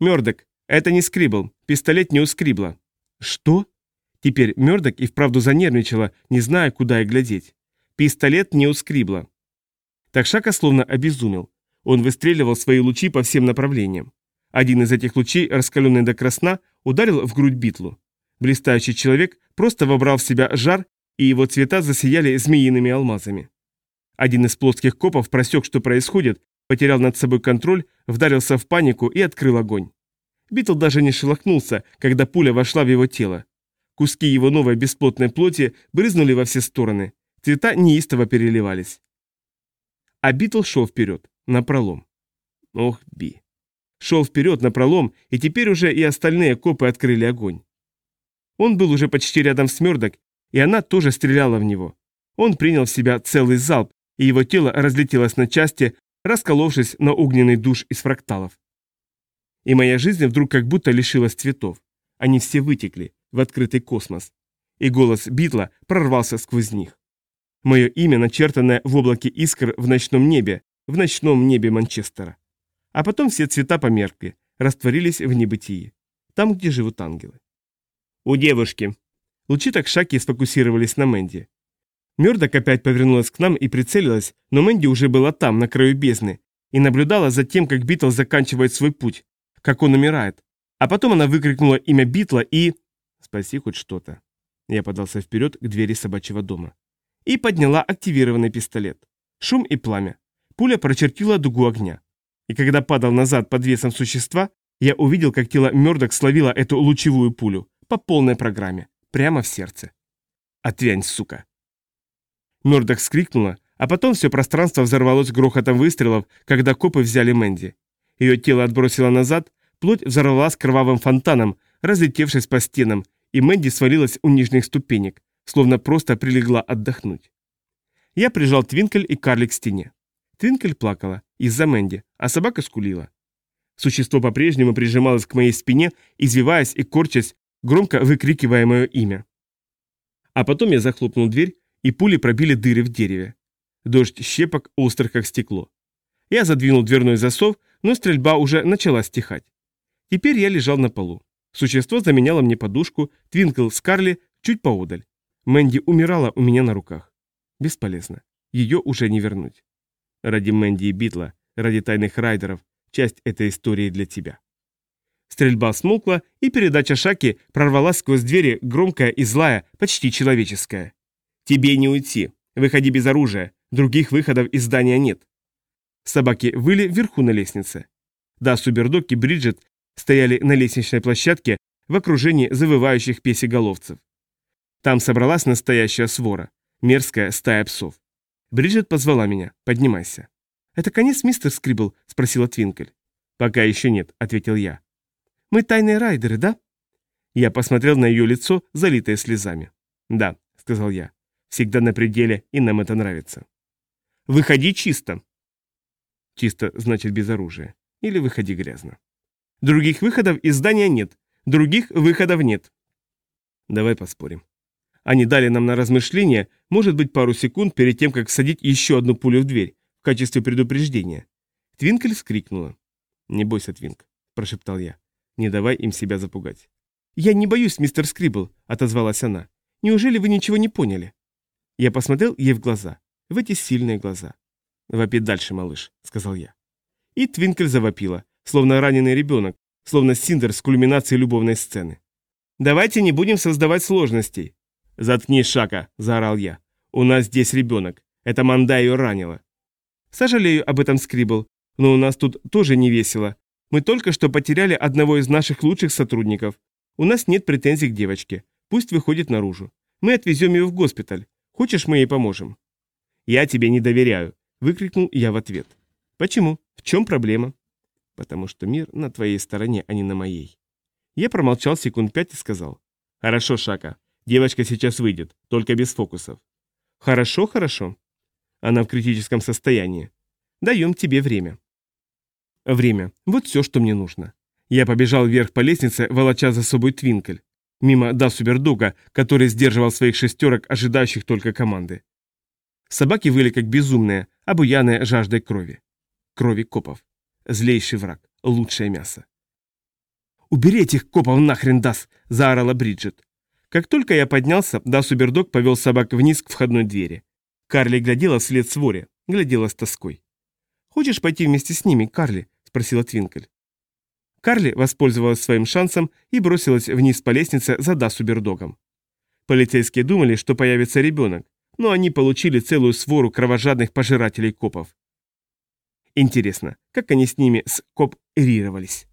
«Мёрдок, это не Скрибл, пистолет не у Скрибла». «Что?» Теперь Мёрдок и вправду занервничала, не зная, куда и глядеть. «Пистолет не у Скрибла». Так Шака словно обезумел. Он выстреливал свои лучи по всем направлениям. Один из этих лучей, раскаленный до красна, ударил в грудь Битлу. Блистающий человек просто вобрал в себя жар, и его цвета засияли змеиными алмазами. Один из плоских копов просек, что происходит, потерял над собой контроль, вдарился в панику и открыл огонь. Битл даже не шелохнулся, когда пуля вошла в его тело. Куски его новой бесплотной плоти брызнули во все стороны. Цвета неистово переливались. А Битл шел вперед, на пролом. Ох, Би. Шел вперед на пролом, и теперь уже и остальные копы открыли огонь. Он был уже почти рядом с Мёрдок, и она тоже стреляла в него. Он принял в себя целый залп, и его тело разлетелось на части, расколовшись на огненный душ из фракталов. И моя жизнь вдруг как будто лишилась цветов. Они все вытекли в открытый космос. И голос Битла прорвался сквозь них. Мое имя, начертанное в облаке искр в ночном небе, в ночном небе Манчестера. А потом все цвета померкли, растворились в небытии. Там, где живут ангелы. У девушки. Лучи так шаки сфокусировались на Мэнди. Мёрдок опять повернулась к нам и прицелилась, но Мэнди уже была там, на краю бездны, и наблюдала за тем, как Битл заканчивает свой путь, как он умирает. А потом она выкрикнула имя Битла и... «Спаси хоть что-то». Я подался вперед к двери собачьего дома. И подняла активированный пистолет. Шум и пламя. Пуля прочертила дугу огня. И когда падал назад под весом существа, я увидел, как тело Мёрдок словило эту лучевую пулю по полной программе, прямо в сердце. «Отвянь, сука!» Мёрдок вскрикнула, а потом все пространство взорвалось грохотом выстрелов, когда копы взяли Мэнди. Ее тело отбросило назад, плоть взорвалась кровавым фонтаном, разлетевшись по стенам, и Мэнди свалилась у нижних ступенек, словно просто прилегла отдохнуть. Я прижал Твинкель и Карли к стене. Твинкель плакала из-за Мэнди, а собака скулила. Существо по-прежнему прижималось к моей спине, извиваясь и корчась, громко выкрикивая мое имя. А потом я захлопнул дверь и пули пробили дыры в дереве. Дождь щепок, острых как стекло. Я задвинул дверной засов, но стрельба уже начала стихать. Теперь я лежал на полу. Существо заменяло мне подушку, Твинкл с Карли чуть поодаль. Мэнди умирала у меня на руках. Бесполезно. Ее уже не вернуть. Ради Мэнди и Битла, ради тайных райдеров, часть этой истории для тебя. Стрельба смолкла, и передача Шаки прорвалась сквозь двери, громкая и злая, почти человеческая. «Тебе не уйти. Выходи без оружия. Других выходов из здания нет». Собаки выли вверху на лестнице. Да, Субердок и Бриджит стояли на лестничной площадке в окружении завывающих песеголовцев. Там собралась настоящая свора, мерзкая стая псов. Бриджит позвала меня. «Поднимайся». «Это конец, мистер Скрибл?» – спросила Твинкель. «Пока еще нет», – ответил я. «Мы тайные райдеры, да?» Я посмотрел на ее лицо, залитое слезами. «Да», – сказал я всегда на пределе, и нам это нравится. Выходи чисто. Чисто значит без оружия. Или выходи грязно. Других выходов из здания нет. Других выходов нет. Давай поспорим. Они дали нам на размышление, может быть, пару секунд перед тем, как садить еще одну пулю в дверь, в качестве предупреждения. Твинкель вскрикнула. «Не бойся, Твинк», – прошептал я. «Не давай им себя запугать». «Я не боюсь, мистер Скрибл», – отозвалась она. «Неужели вы ничего не поняли?» Я посмотрел ей в глаза, в эти сильные глаза. «Вопи дальше, малыш», — сказал я. И Твинкель завопила, словно раненый ребенок, словно Синдер с кульминацией любовной сцены. «Давайте не будем создавать сложностей». «Заткнись, Шака», — заорал я. «У нас здесь ребенок. Это Манда ее ранила». «Сожалею об этом, Скрибл, но у нас тут тоже не весело. Мы только что потеряли одного из наших лучших сотрудников. У нас нет претензий к девочке. Пусть выходит наружу. Мы отвезем ее в госпиталь. Хочешь, мы ей поможем?» «Я тебе не доверяю», — выкрикнул я в ответ. «Почему? В чем проблема?» «Потому что мир на твоей стороне, а не на моей». Я промолчал секунд пять и сказал. «Хорошо, Шака. Девочка сейчас выйдет, только без фокусов». «Хорошо, хорошо». Она в критическом состоянии. Даем тебе время. Время. Вот все, что мне нужно. Я побежал вверх по лестнице, волоча за собой Твинкель мимо Дасубердога, который сдерживал своих шестерок, ожидающих только команды. Собаки выли как безумные, обуянные жаждой крови. Крови копов. Злейший враг. Лучшее мясо. «Убери этих копов нахрен, Дас!» – заорала Бриджит. Как только я поднялся, Дасубердог повел собак вниз к входной двери. Карли глядела вслед своре, глядела с тоской. «Хочешь пойти вместе с ними, Карли?» – спросила Твинкель. Карли воспользовалась своим шансом и бросилась вниз по лестнице за Дасу Бердогом. Полицейские думали, что появится ребенок, но они получили целую свору кровожадных пожирателей копов. Интересно, как они с ними скоп-эрировались?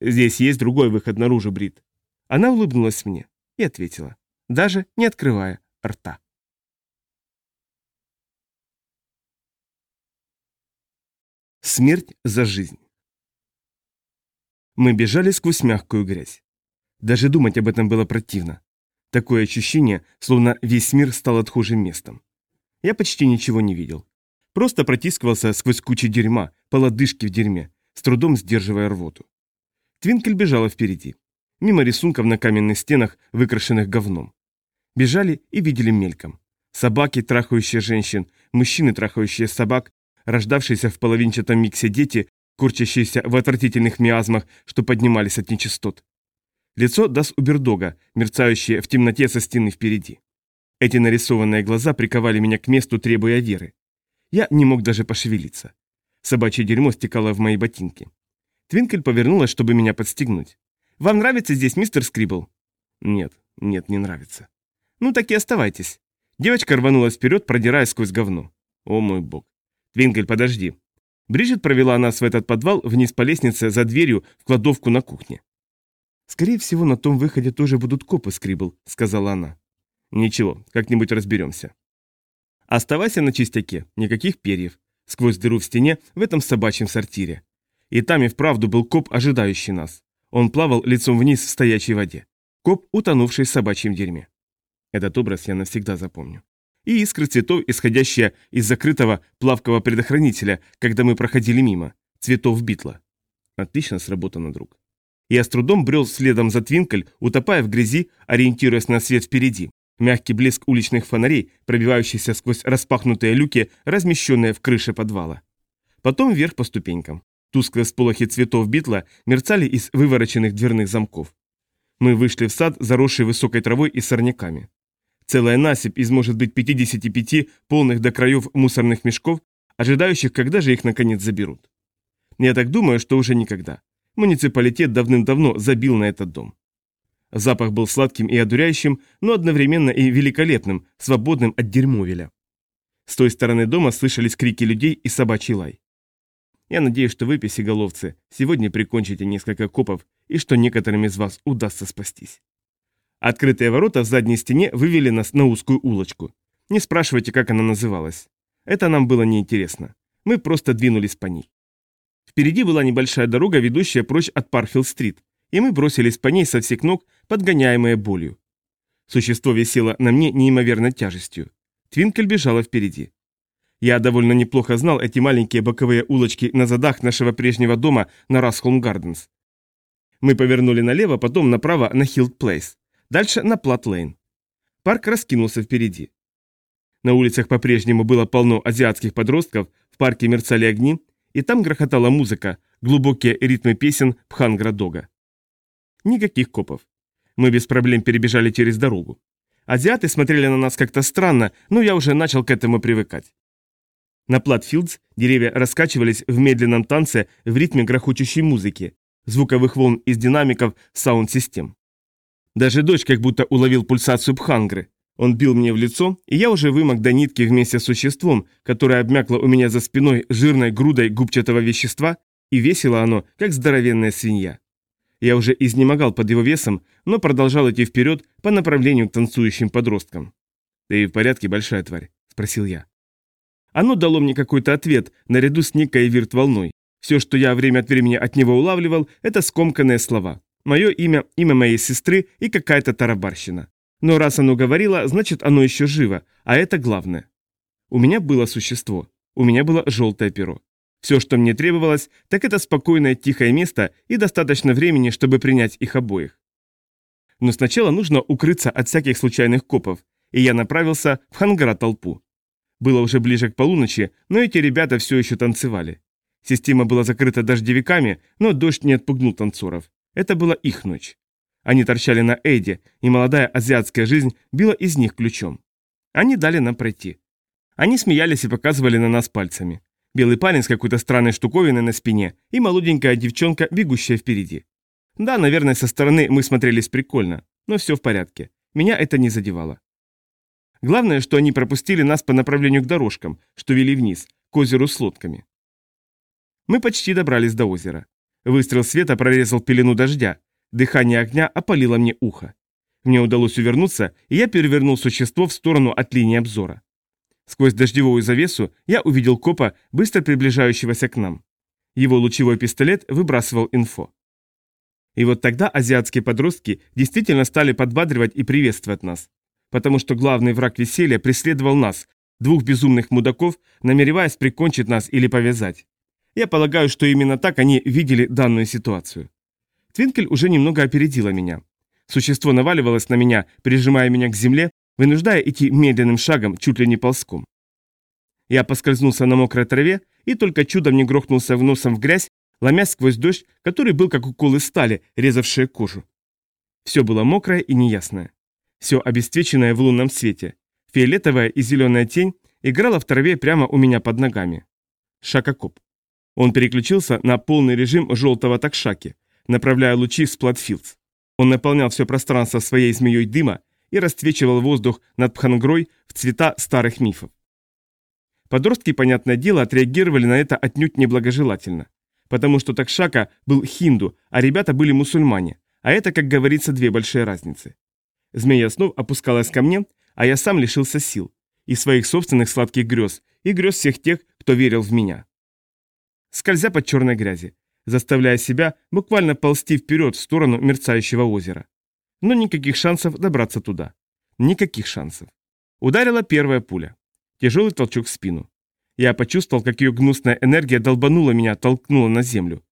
Здесь есть другой выход наружу, Брит. Она улыбнулась мне и ответила, даже не открывая рта. Смерть за жизнь. Мы бежали сквозь мягкую грязь. Даже думать об этом было противно. Такое ощущение, словно весь мир стал отхожим местом. Я почти ничего не видел. Просто протискивался сквозь кучу дерьма, по лодыжке в дерьме, с трудом сдерживая рвоту. Твинкель бежала впереди. Мимо рисунков на каменных стенах, выкрашенных говном. Бежали и видели мельком. Собаки, трахающие женщин, мужчины, трахающие собак, рождавшиеся в половинчатом миксе дети, курчащиеся в отвратительных миазмах, что поднимались от нечистот. Лицо Дас Убердога, мерцающее в темноте со стены впереди. Эти нарисованные глаза приковали меня к месту, требуя веры. Я не мог даже пошевелиться. Собачье дерьмо стекало в мои ботинки. Твинкель повернулась, чтобы меня подстегнуть. «Вам нравится здесь, мистер Скрибл?» «Нет, нет, не нравится». «Ну так и оставайтесь». Девочка рванулась вперед, продираясь сквозь говно. «О мой бог». «Твинкель, подожди». Бриджит провела нас в этот подвал вниз по лестнице за дверью в кладовку на кухне. «Скорее всего, на том выходе тоже будут копы, Скрибл», — сказала она. «Ничего, как-нибудь разберемся». Оставайся на чистяке, никаких перьев, сквозь дыру в стене в этом собачьем сортире. И там и вправду был коп, ожидающий нас. Он плавал лицом вниз в стоячей воде. Коп, утонувший в собачьем дерьме. Этот образ я навсегда запомню. И искры цветов, исходящие из закрытого плавкого предохранителя, когда мы проходили мимо. Цветов битла. Отлично сработано, друг. Я с трудом брел следом за Твинкель, утопая в грязи, ориентируясь на свет впереди. Мягкий блеск уличных фонарей, пробивающийся сквозь распахнутые люки, размещенные в крыше подвала. Потом вверх по ступенькам. Тусклые сполохи цветов битла мерцали из вывороченных дверных замков. Мы вышли в сад, заросший высокой травой и сорняками. Целая насыпь из, может быть, 55 полных до краев мусорных мешков, ожидающих, когда же их наконец заберут. Я так думаю, что уже никогда. Муниципалитет давным-давно забил на этот дом. Запах был сладким и одуряющим, но одновременно и великолепным, свободным от дерьмовеля. С той стороны дома слышались крики людей и собачий лай. Я надеюсь, что вы, песеголовцы, сегодня прикончите несколько копов и что некоторым из вас удастся спастись. Открытые ворота в задней стене вывели нас на узкую улочку. Не спрашивайте, как она называлась. Это нам было неинтересно. Мы просто двинулись по ней. Впереди была небольшая дорога, ведущая прочь от Парфилл-стрит, и мы бросились по ней со всех ног, подгоняемые болью. Существо висело на мне неимоверной тяжестью. Твинкель бежала впереди. Я довольно неплохо знал эти маленькие боковые улочки на задах нашего прежнего дома на Расхолм Гарденс. Мы повернули налево, потом направо на Хилд Плейс. Дальше на Плат Лейн. Парк раскинулся впереди. На улицах по-прежнему было полно азиатских подростков, в парке мерцали огни, и там грохотала музыка, глубокие ритмы песен бханградога. Никаких копов. Мы без проблем перебежали через дорогу. Азиаты смотрели на нас как-то странно, но я уже начал к этому привыкать. На Платфилдс деревья раскачивались в медленном танце в ритме грохочущей музыки, звуковых волн из динамиков саунд-систем. Даже дождь как будто уловил пульсацию Пхангры. Он бил мне в лицо, и я уже вымок до нитки вместе с существом, которое обмякло у меня за спиной жирной грудой губчатого вещества, и весело оно, как здоровенная свинья. Я уже изнемогал под его весом, но продолжал идти вперед по направлению к танцующим подросткам. «Ты в порядке, большая тварь?» – спросил я. Оно дало мне какой-то ответ, наряду с некой вирт-волной. Все, что я время от времени от него улавливал, это скомканные слова. Мое имя, имя моей сестры и какая-то тарабарщина. Но раз оно говорило, значит оно еще живо, а это главное. У меня было существо. У меня было желтое перо. Все, что мне требовалось, так это спокойное тихое место и достаточно времени, чтобы принять их обоих. Но сначала нужно укрыться от всяких случайных копов, и я направился в хангара-толпу. Было уже ближе к полуночи, но эти ребята все еще танцевали. Система была закрыта дождевиками, но дождь не отпугнул танцоров. Это была их ночь. Они торчали на Эйде, и молодая азиатская жизнь била из них ключом. Они дали нам пройти. Они смеялись и показывали на нас пальцами. Белый парень с какой-то странной штуковиной на спине и молоденькая девчонка, бегущая впереди. Да, наверное, со стороны мы смотрелись прикольно, но все в порядке. Меня это не задевало. Главное, что они пропустили нас по направлению к дорожкам, что вели вниз, к озеру с лодками. Мы почти добрались до озера. Выстрел света прорезал пелену дождя, дыхание огня опалило мне ухо. Мне удалось увернуться, и я перевернул существо в сторону от линии обзора. Сквозь дождевую завесу я увидел копа, быстро приближающегося к нам. Его лучевой пистолет выбрасывал инфо. И вот тогда азиатские подростки действительно стали подбадривать и приветствовать нас потому что главный враг веселья преследовал нас, Двух безумных мудаков, намереваясь прикончить нас или повязать. Я полагаю, что именно так они видели данную ситуацию. Твинкель уже немного опередила меня. Существо наваливалось на меня, прижимая меня к земле, вынуждая идти медленным шагом, чуть ли не ползком. Я поскользнулся на мокрой траве и только чудом не грохнулся в носом в грязь, ломясь сквозь дождь, который был как уколы стали, резавшие кожу. Все было мокрое и неясное. Все обесцвеченное в лунном свете. Фиолетовая и зеленая тень играла в траве прямо у меня под ногами. Шакокоп. Он переключился на полный режим желтого такшаки, направляя лучи в Сплатфилдс. Он наполнял все пространство своей змеей дыма и расцвечивал воздух над Пхангрой в цвета старых мифов. Подростки, понятное дело, отреагировали на это отнюдь неблагожелательно, потому что Такшака был хинду, а ребята были мусульмане, а это, как говорится, две большие разницы. Змея снова опускалась ко мне, а я сам лишился сил, и своих собственных сладких грез, и грез всех тех, кто верил в меня. Скользя по черной грязи, заставляя себя буквально ползти вперед в сторону мерцающего озера. Но никаких шансов добраться туда. Никаких шансов. Ударила первая пуля. Тяжелый толчок в спину. Я почувствовал, как ее гнусная энергия долбанула меня, толкнула на землю.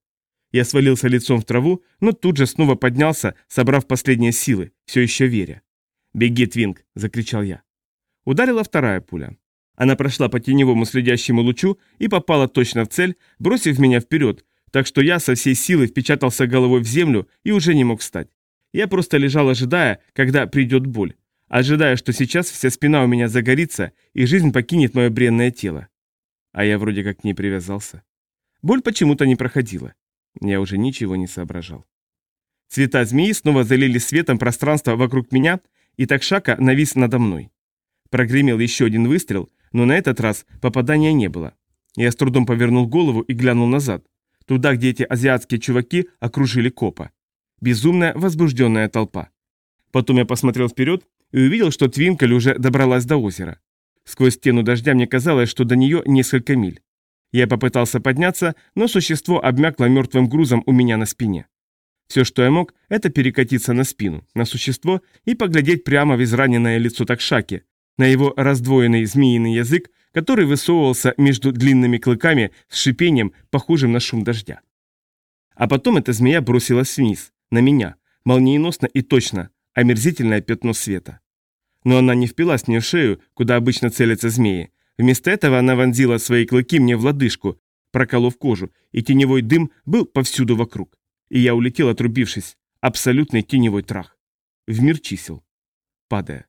Я свалился лицом в траву, но тут же снова поднялся, собрав последние силы, все еще веря. «Беги, Твинг!» – закричал я. Ударила вторая пуля. Она прошла по теневому следящему лучу и попала точно в цель, бросив меня вперед, так что я со всей силы впечатался головой в землю и уже не мог встать. Я просто лежал, ожидая, когда придет боль, ожидая, что сейчас вся спина у меня загорится и жизнь покинет мое бренное тело. А я вроде как к ней привязался. Боль почему-то не проходила. Я уже ничего не соображал. Цвета змеи снова залили светом пространство вокруг меня, и Такшака навис надо мной. Прогремел еще один выстрел, но на этот раз попадания не было. Я с трудом повернул голову и глянул назад, туда, где эти азиатские чуваки окружили копа. Безумная, возбужденная толпа. Потом я посмотрел вперед и увидел, что Твинкель уже добралась до озера. Сквозь стену дождя мне казалось, что до нее несколько миль. Я попытался подняться, но существо обмякло мертвым грузом у меня на спине. Все, что я мог, это перекатиться на спину, на существо и поглядеть прямо в израненное лицо Такшаки, на его раздвоенный змеиный язык, который высовывался между длинными клыками с шипением, похожим на шум дождя. А потом эта змея бросилась вниз, на меня, молниеносно и точно, омерзительное пятно света. Но она не впилась мне в шею, куда обычно целятся змеи. Вместо этого она вонзила свои клыки мне в лодыжку, проколов кожу, и теневой дым был повсюду вокруг. И я улетел, отрубившись. Абсолютный теневой трах. В мир чисел. Падая.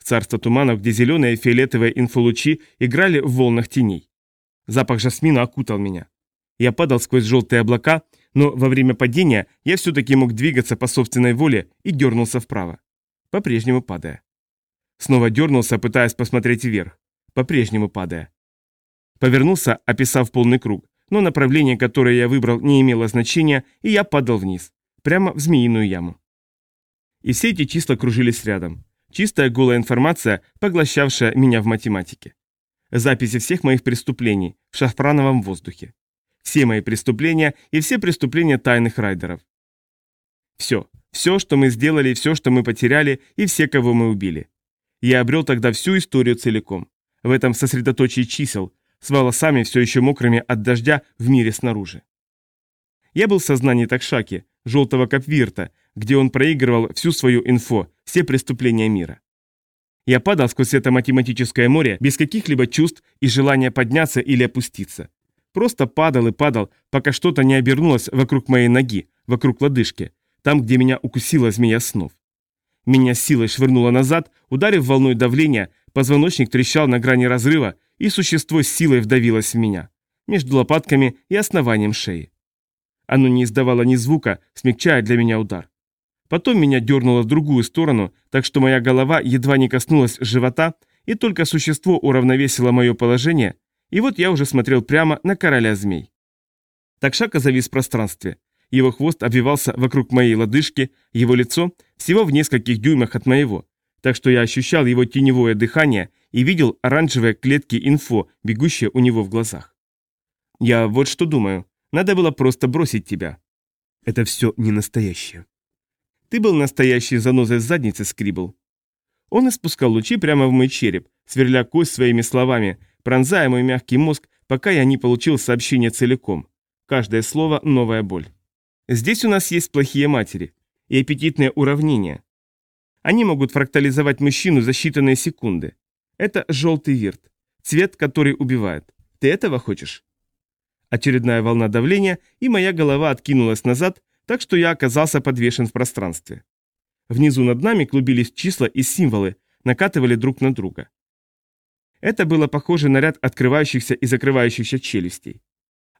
В царство туманов, где зеленые и фиолетовые инфолучи играли в волнах теней. Запах жасмина окутал меня. Я падал сквозь желтые облака, но во время падения я все-таки мог двигаться по собственной воле и дернулся вправо. По-прежнему падая. Снова дернулся, пытаясь посмотреть вверх. По-прежнему падая. Повернулся, описав полный круг, но направление, которое я выбрал, не имело значения, и я падал вниз. Прямо в змеиную яму. И все эти числа кружились рядом. Чистая голая информация, поглощавшая меня в математике. Записи всех моих преступлений в шафрановом воздухе. Все мои преступления и все преступления тайных райдеров. Все. Все, что мы сделали, все, что мы потеряли, и все, кого мы убили. Я обрел тогда всю историю целиком. В этом сосредоточии чисел, с волосами все еще мокрыми от дождя в мире снаружи. Я был в сознании Такшаки, желтого капвирта, где он проигрывал всю свою инфо, все преступления мира. Я падал сквозь это математическое море без каких-либо чувств и желания подняться или опуститься. Просто падал и падал, пока что-то не обернулось вокруг моей ноги, вокруг лодыжки, там, где меня укусила змея снов. Меня силой швырнуло назад, ударив волной давления, позвоночник трещал на грани разрыва, и существо силой вдавилось в меня, между лопатками и основанием шеи. Оно не издавало ни звука, смягчая для меня удар. Потом меня дернуло в другую сторону, так что моя голова едва не коснулась живота, и только существо уравновесило мое положение, и вот я уже смотрел прямо на короля змей. Такшака завис в пространстве. Его хвост обвивался вокруг моей лодыжки, его лицо всего в нескольких дюймах от моего, так что я ощущал его теневое дыхание и видел оранжевые клетки инфо, бегущие у него в глазах. Я вот что думаю. Надо было просто бросить тебя. Это все не настоящее. Ты был настоящей занозой в заднице, Скрибл. Он испускал лучи прямо в мой череп, сверля кость своими словами, пронзая мой мягкий мозг, пока я не получил сообщение целиком. Каждое слово – новая боль. Здесь у нас есть плохие матери и аппетитные уравнения. Они могут фрактализовать мужчину за считанные секунды. Это желтый вирт, цвет, который убивает. Ты этого хочешь? Очередная волна давления, и моя голова откинулась назад, так что я оказался подвешен в пространстве. Внизу над нами клубились числа и символы, накатывали друг на друга. Это было похоже на ряд открывающихся и закрывающихся челюстей.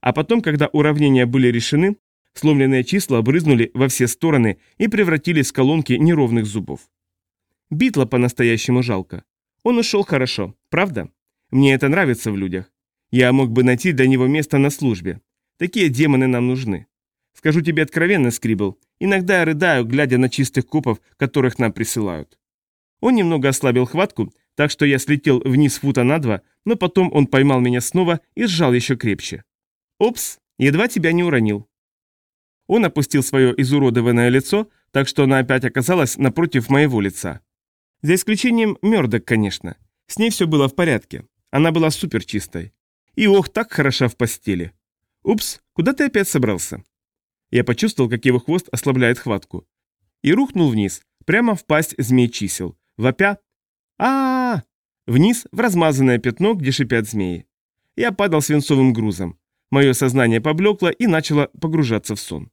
А потом, когда уравнения были решены, сломленные числа брызнули во все стороны и превратились в колонки неровных зубов. Битла по-настоящему жалко. Он ушел хорошо, правда? Мне это нравится в людях. Я мог бы найти для него место на службе. Такие демоны нам нужны. Скажу тебе откровенно, Скрибл, иногда я рыдаю, глядя на чистых копов, которых нам присылают. Он немного ослабил хватку, так что я слетел вниз фута на два, но потом он поймал меня снова и сжал еще крепче. «Опс, едва тебя не уронил». Он опустил свое изуродованное лицо, так что она опять оказалась напротив моего лица. За исключением Мёрдок, конечно. С ней все было в порядке. Она была супер чистой. И ох, так хороша в постели. Упс, куда ты опять собрался? Я почувствовал, как его хвост ослабляет хватку. И рухнул вниз, прямо в пасть змей чисел, вопя а, -а, -а Вниз, в размазанное пятно, где шипят змеи. Я падал свинцовым грузом. Мое сознание поблекло и начало погружаться в сон.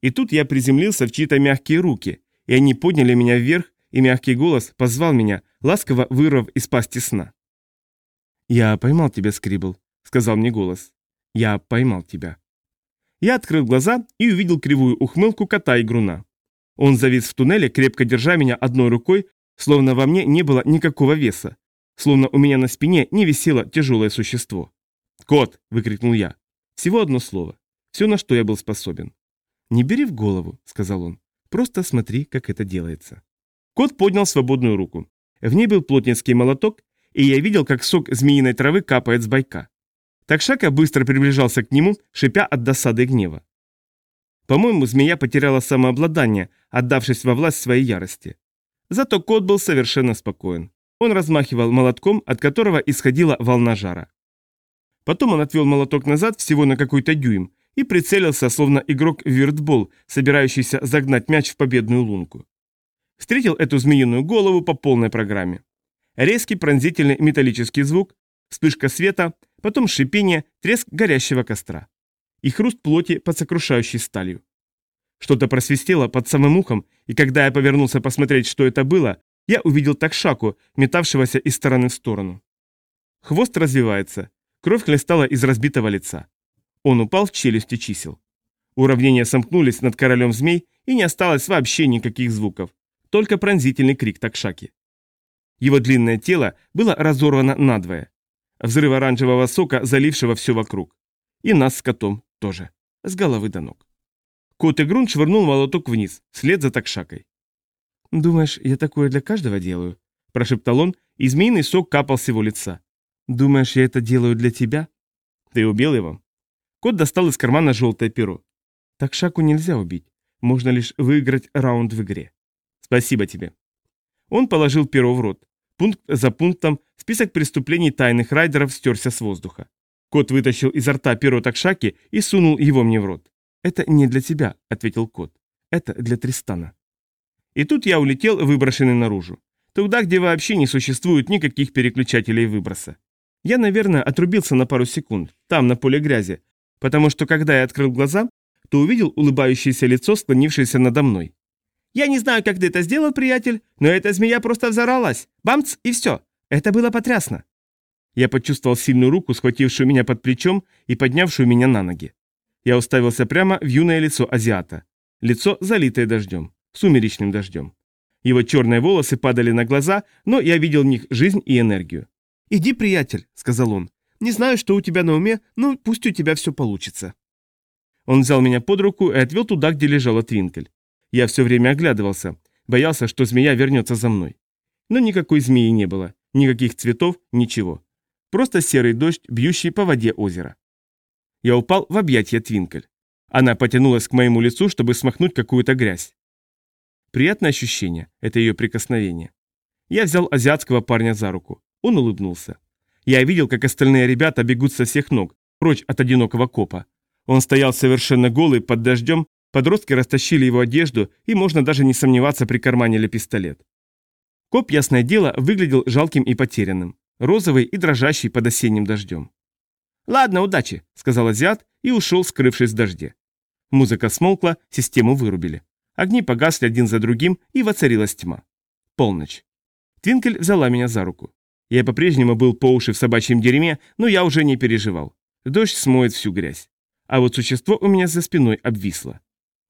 И тут я приземлился в чьи-то мягкие руки, и они подняли меня вверх, и мягкий голос позвал меня, ласково вырвав из пасти сна. «Я поймал тебя, Скрибл», — сказал мне голос. «Я поймал тебя». Я открыл глаза и увидел кривую ухмылку кота и груна. Он завис в туннеле, крепко держа меня одной рукой, словно во мне не было никакого веса, словно у меня на спине не висело тяжелое существо. «Кот!» – выкрикнул я. Всего одно слово. Все, на что я был способен. «Не бери в голову», – сказал он. «Просто смотри, как это делается». Кот поднял свободную руку. В ней был плотницкий молоток, и я видел, как сок змеиной травы капает с байка. Такшака быстро приближался к нему, шипя от досады и гнева. По-моему, змея потеряла самообладание, отдавшись во власть своей ярости. Зато кот был совершенно спокоен. Он размахивал молотком, от которого исходила волна жара. Потом он отвел молоток назад всего на какой-то дюйм и прицелился, словно игрок в виртбол, собирающийся загнать мяч в победную лунку. Встретил эту змеиную голову по полной программе. Резкий пронзительный металлический звук, вспышка света, потом шипение, треск горящего костра. И хруст плоти под сокрушающей сталью. Что-то просвистело под самым ухом, и когда я повернулся посмотреть, что это было, я увидел такшаку, метавшегося из стороны в сторону. Хвост развивается, кровь хлестала из разбитого лица. Он упал в челюсти чисел. Уравнения сомкнулись над королем змей, и не осталось вообще никаких звуков, только пронзительный крик такшаки. Его длинное тело было разорвано надвое. Взрыв оранжевого сока, залившего все вокруг. И нас с котом тоже. С головы до ног. Кот и Грунт швырнул молоток вниз, вслед за такшакой. «Думаешь, я такое для каждого делаю?» – прошептал он, и змеиный сок капал с его лица. «Думаешь, я это делаю для тебя?» «Ты убил его?» Кот достал из кармана желтое перо. «Такшаку нельзя убить. Можно лишь выиграть раунд в игре. Спасибо тебе». Он положил перо в рот. Пункт за пунктом список преступлений тайных райдеров стерся с воздуха. Кот вытащил изо рта перо такшаки и сунул его мне в рот. «Это не для тебя», — ответил кот. «Это для Тристана». И тут я улетел, выброшенный наружу. Туда, где вообще не существует никаких переключателей выброса. Я, наверное, отрубился на пару секунд, там, на поле грязи, потому что, когда я открыл глаза, то увидел улыбающееся лицо, склонившееся надо мной. Я не знаю, как ты это сделал, приятель, но эта змея просто взорвалась. Бамц, и все. Это было потрясно. Я почувствовал сильную руку, схватившую меня под плечом и поднявшую меня на ноги. Я уставился прямо в юное лицо азиата. Лицо, залитое дождем, сумеречным дождем. Его черные волосы падали на глаза, но я видел в них жизнь и энергию. «Иди, приятель», — сказал он. «Не знаю, что у тебя на уме, но пусть у тебя все получится». Он взял меня под руку и отвел туда, где лежала Твинкель. Я все время оглядывался, боялся, что змея вернется за мной. Но никакой змеи не было, никаких цветов, ничего. Просто серый дождь, бьющий по воде озера. Я упал в объятия Твинкель. Она потянулась к моему лицу, чтобы смахнуть какую-то грязь. Приятное ощущение, это ее прикосновение. Я взял азиатского парня за руку. Он улыбнулся. Я видел, как остальные ребята бегут со всех ног, прочь от одинокого копа. Он стоял совершенно голый под дождем, подростки растащили его одежду, и можно даже не сомневаться, прикарманили пистолет. Коп, ясное дело, выглядел жалким и потерянным, розовый и дрожащий под осенним дождем. «Ладно, удачи», — сказал азиат и ушел, скрывшись в дожде. Музыка смолкла, систему вырубили. Огни погасли один за другим, и воцарилась тьма. Полночь. Твинкель взяла меня за руку. Я по-прежнему был по уши в собачьем дерьме, но я уже не переживал. Дождь смоет всю грязь. А вот существо у меня за спиной обвисло.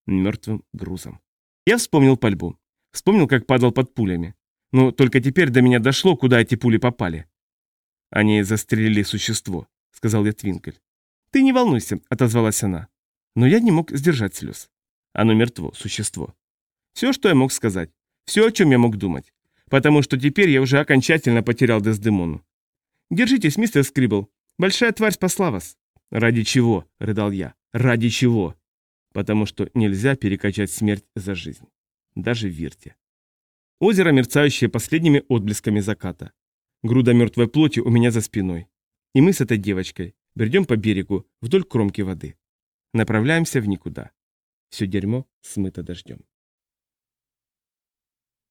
Мертвым грузом. Я вспомнил пальбу. Вспомнил, как падал под пулями. Но только теперь до меня дошло, куда эти пули попали. Они застрелили существо, сказал я Твинкель. Ты не волнуйся, отозвалась она. Но я не мог сдержать слез. Оно мертво, существо. Все, что я мог сказать. Все, о чем я мог думать. Потому что теперь я уже окончательно потерял Дездемону. Держитесь, мистер Скрибл. Большая тварь спасла вас. Ради чего? рыдал я. Ради чего? Потому что нельзя перекачать смерть за жизнь. Даже в Вирте. Озеро, мерцающее последними отблесками заката. Груда мертвой плоти у меня за спиной. И мы с этой девочкой бредем по берегу вдоль кромки воды. Направляемся в никуда. Все дерьмо смыто дождем.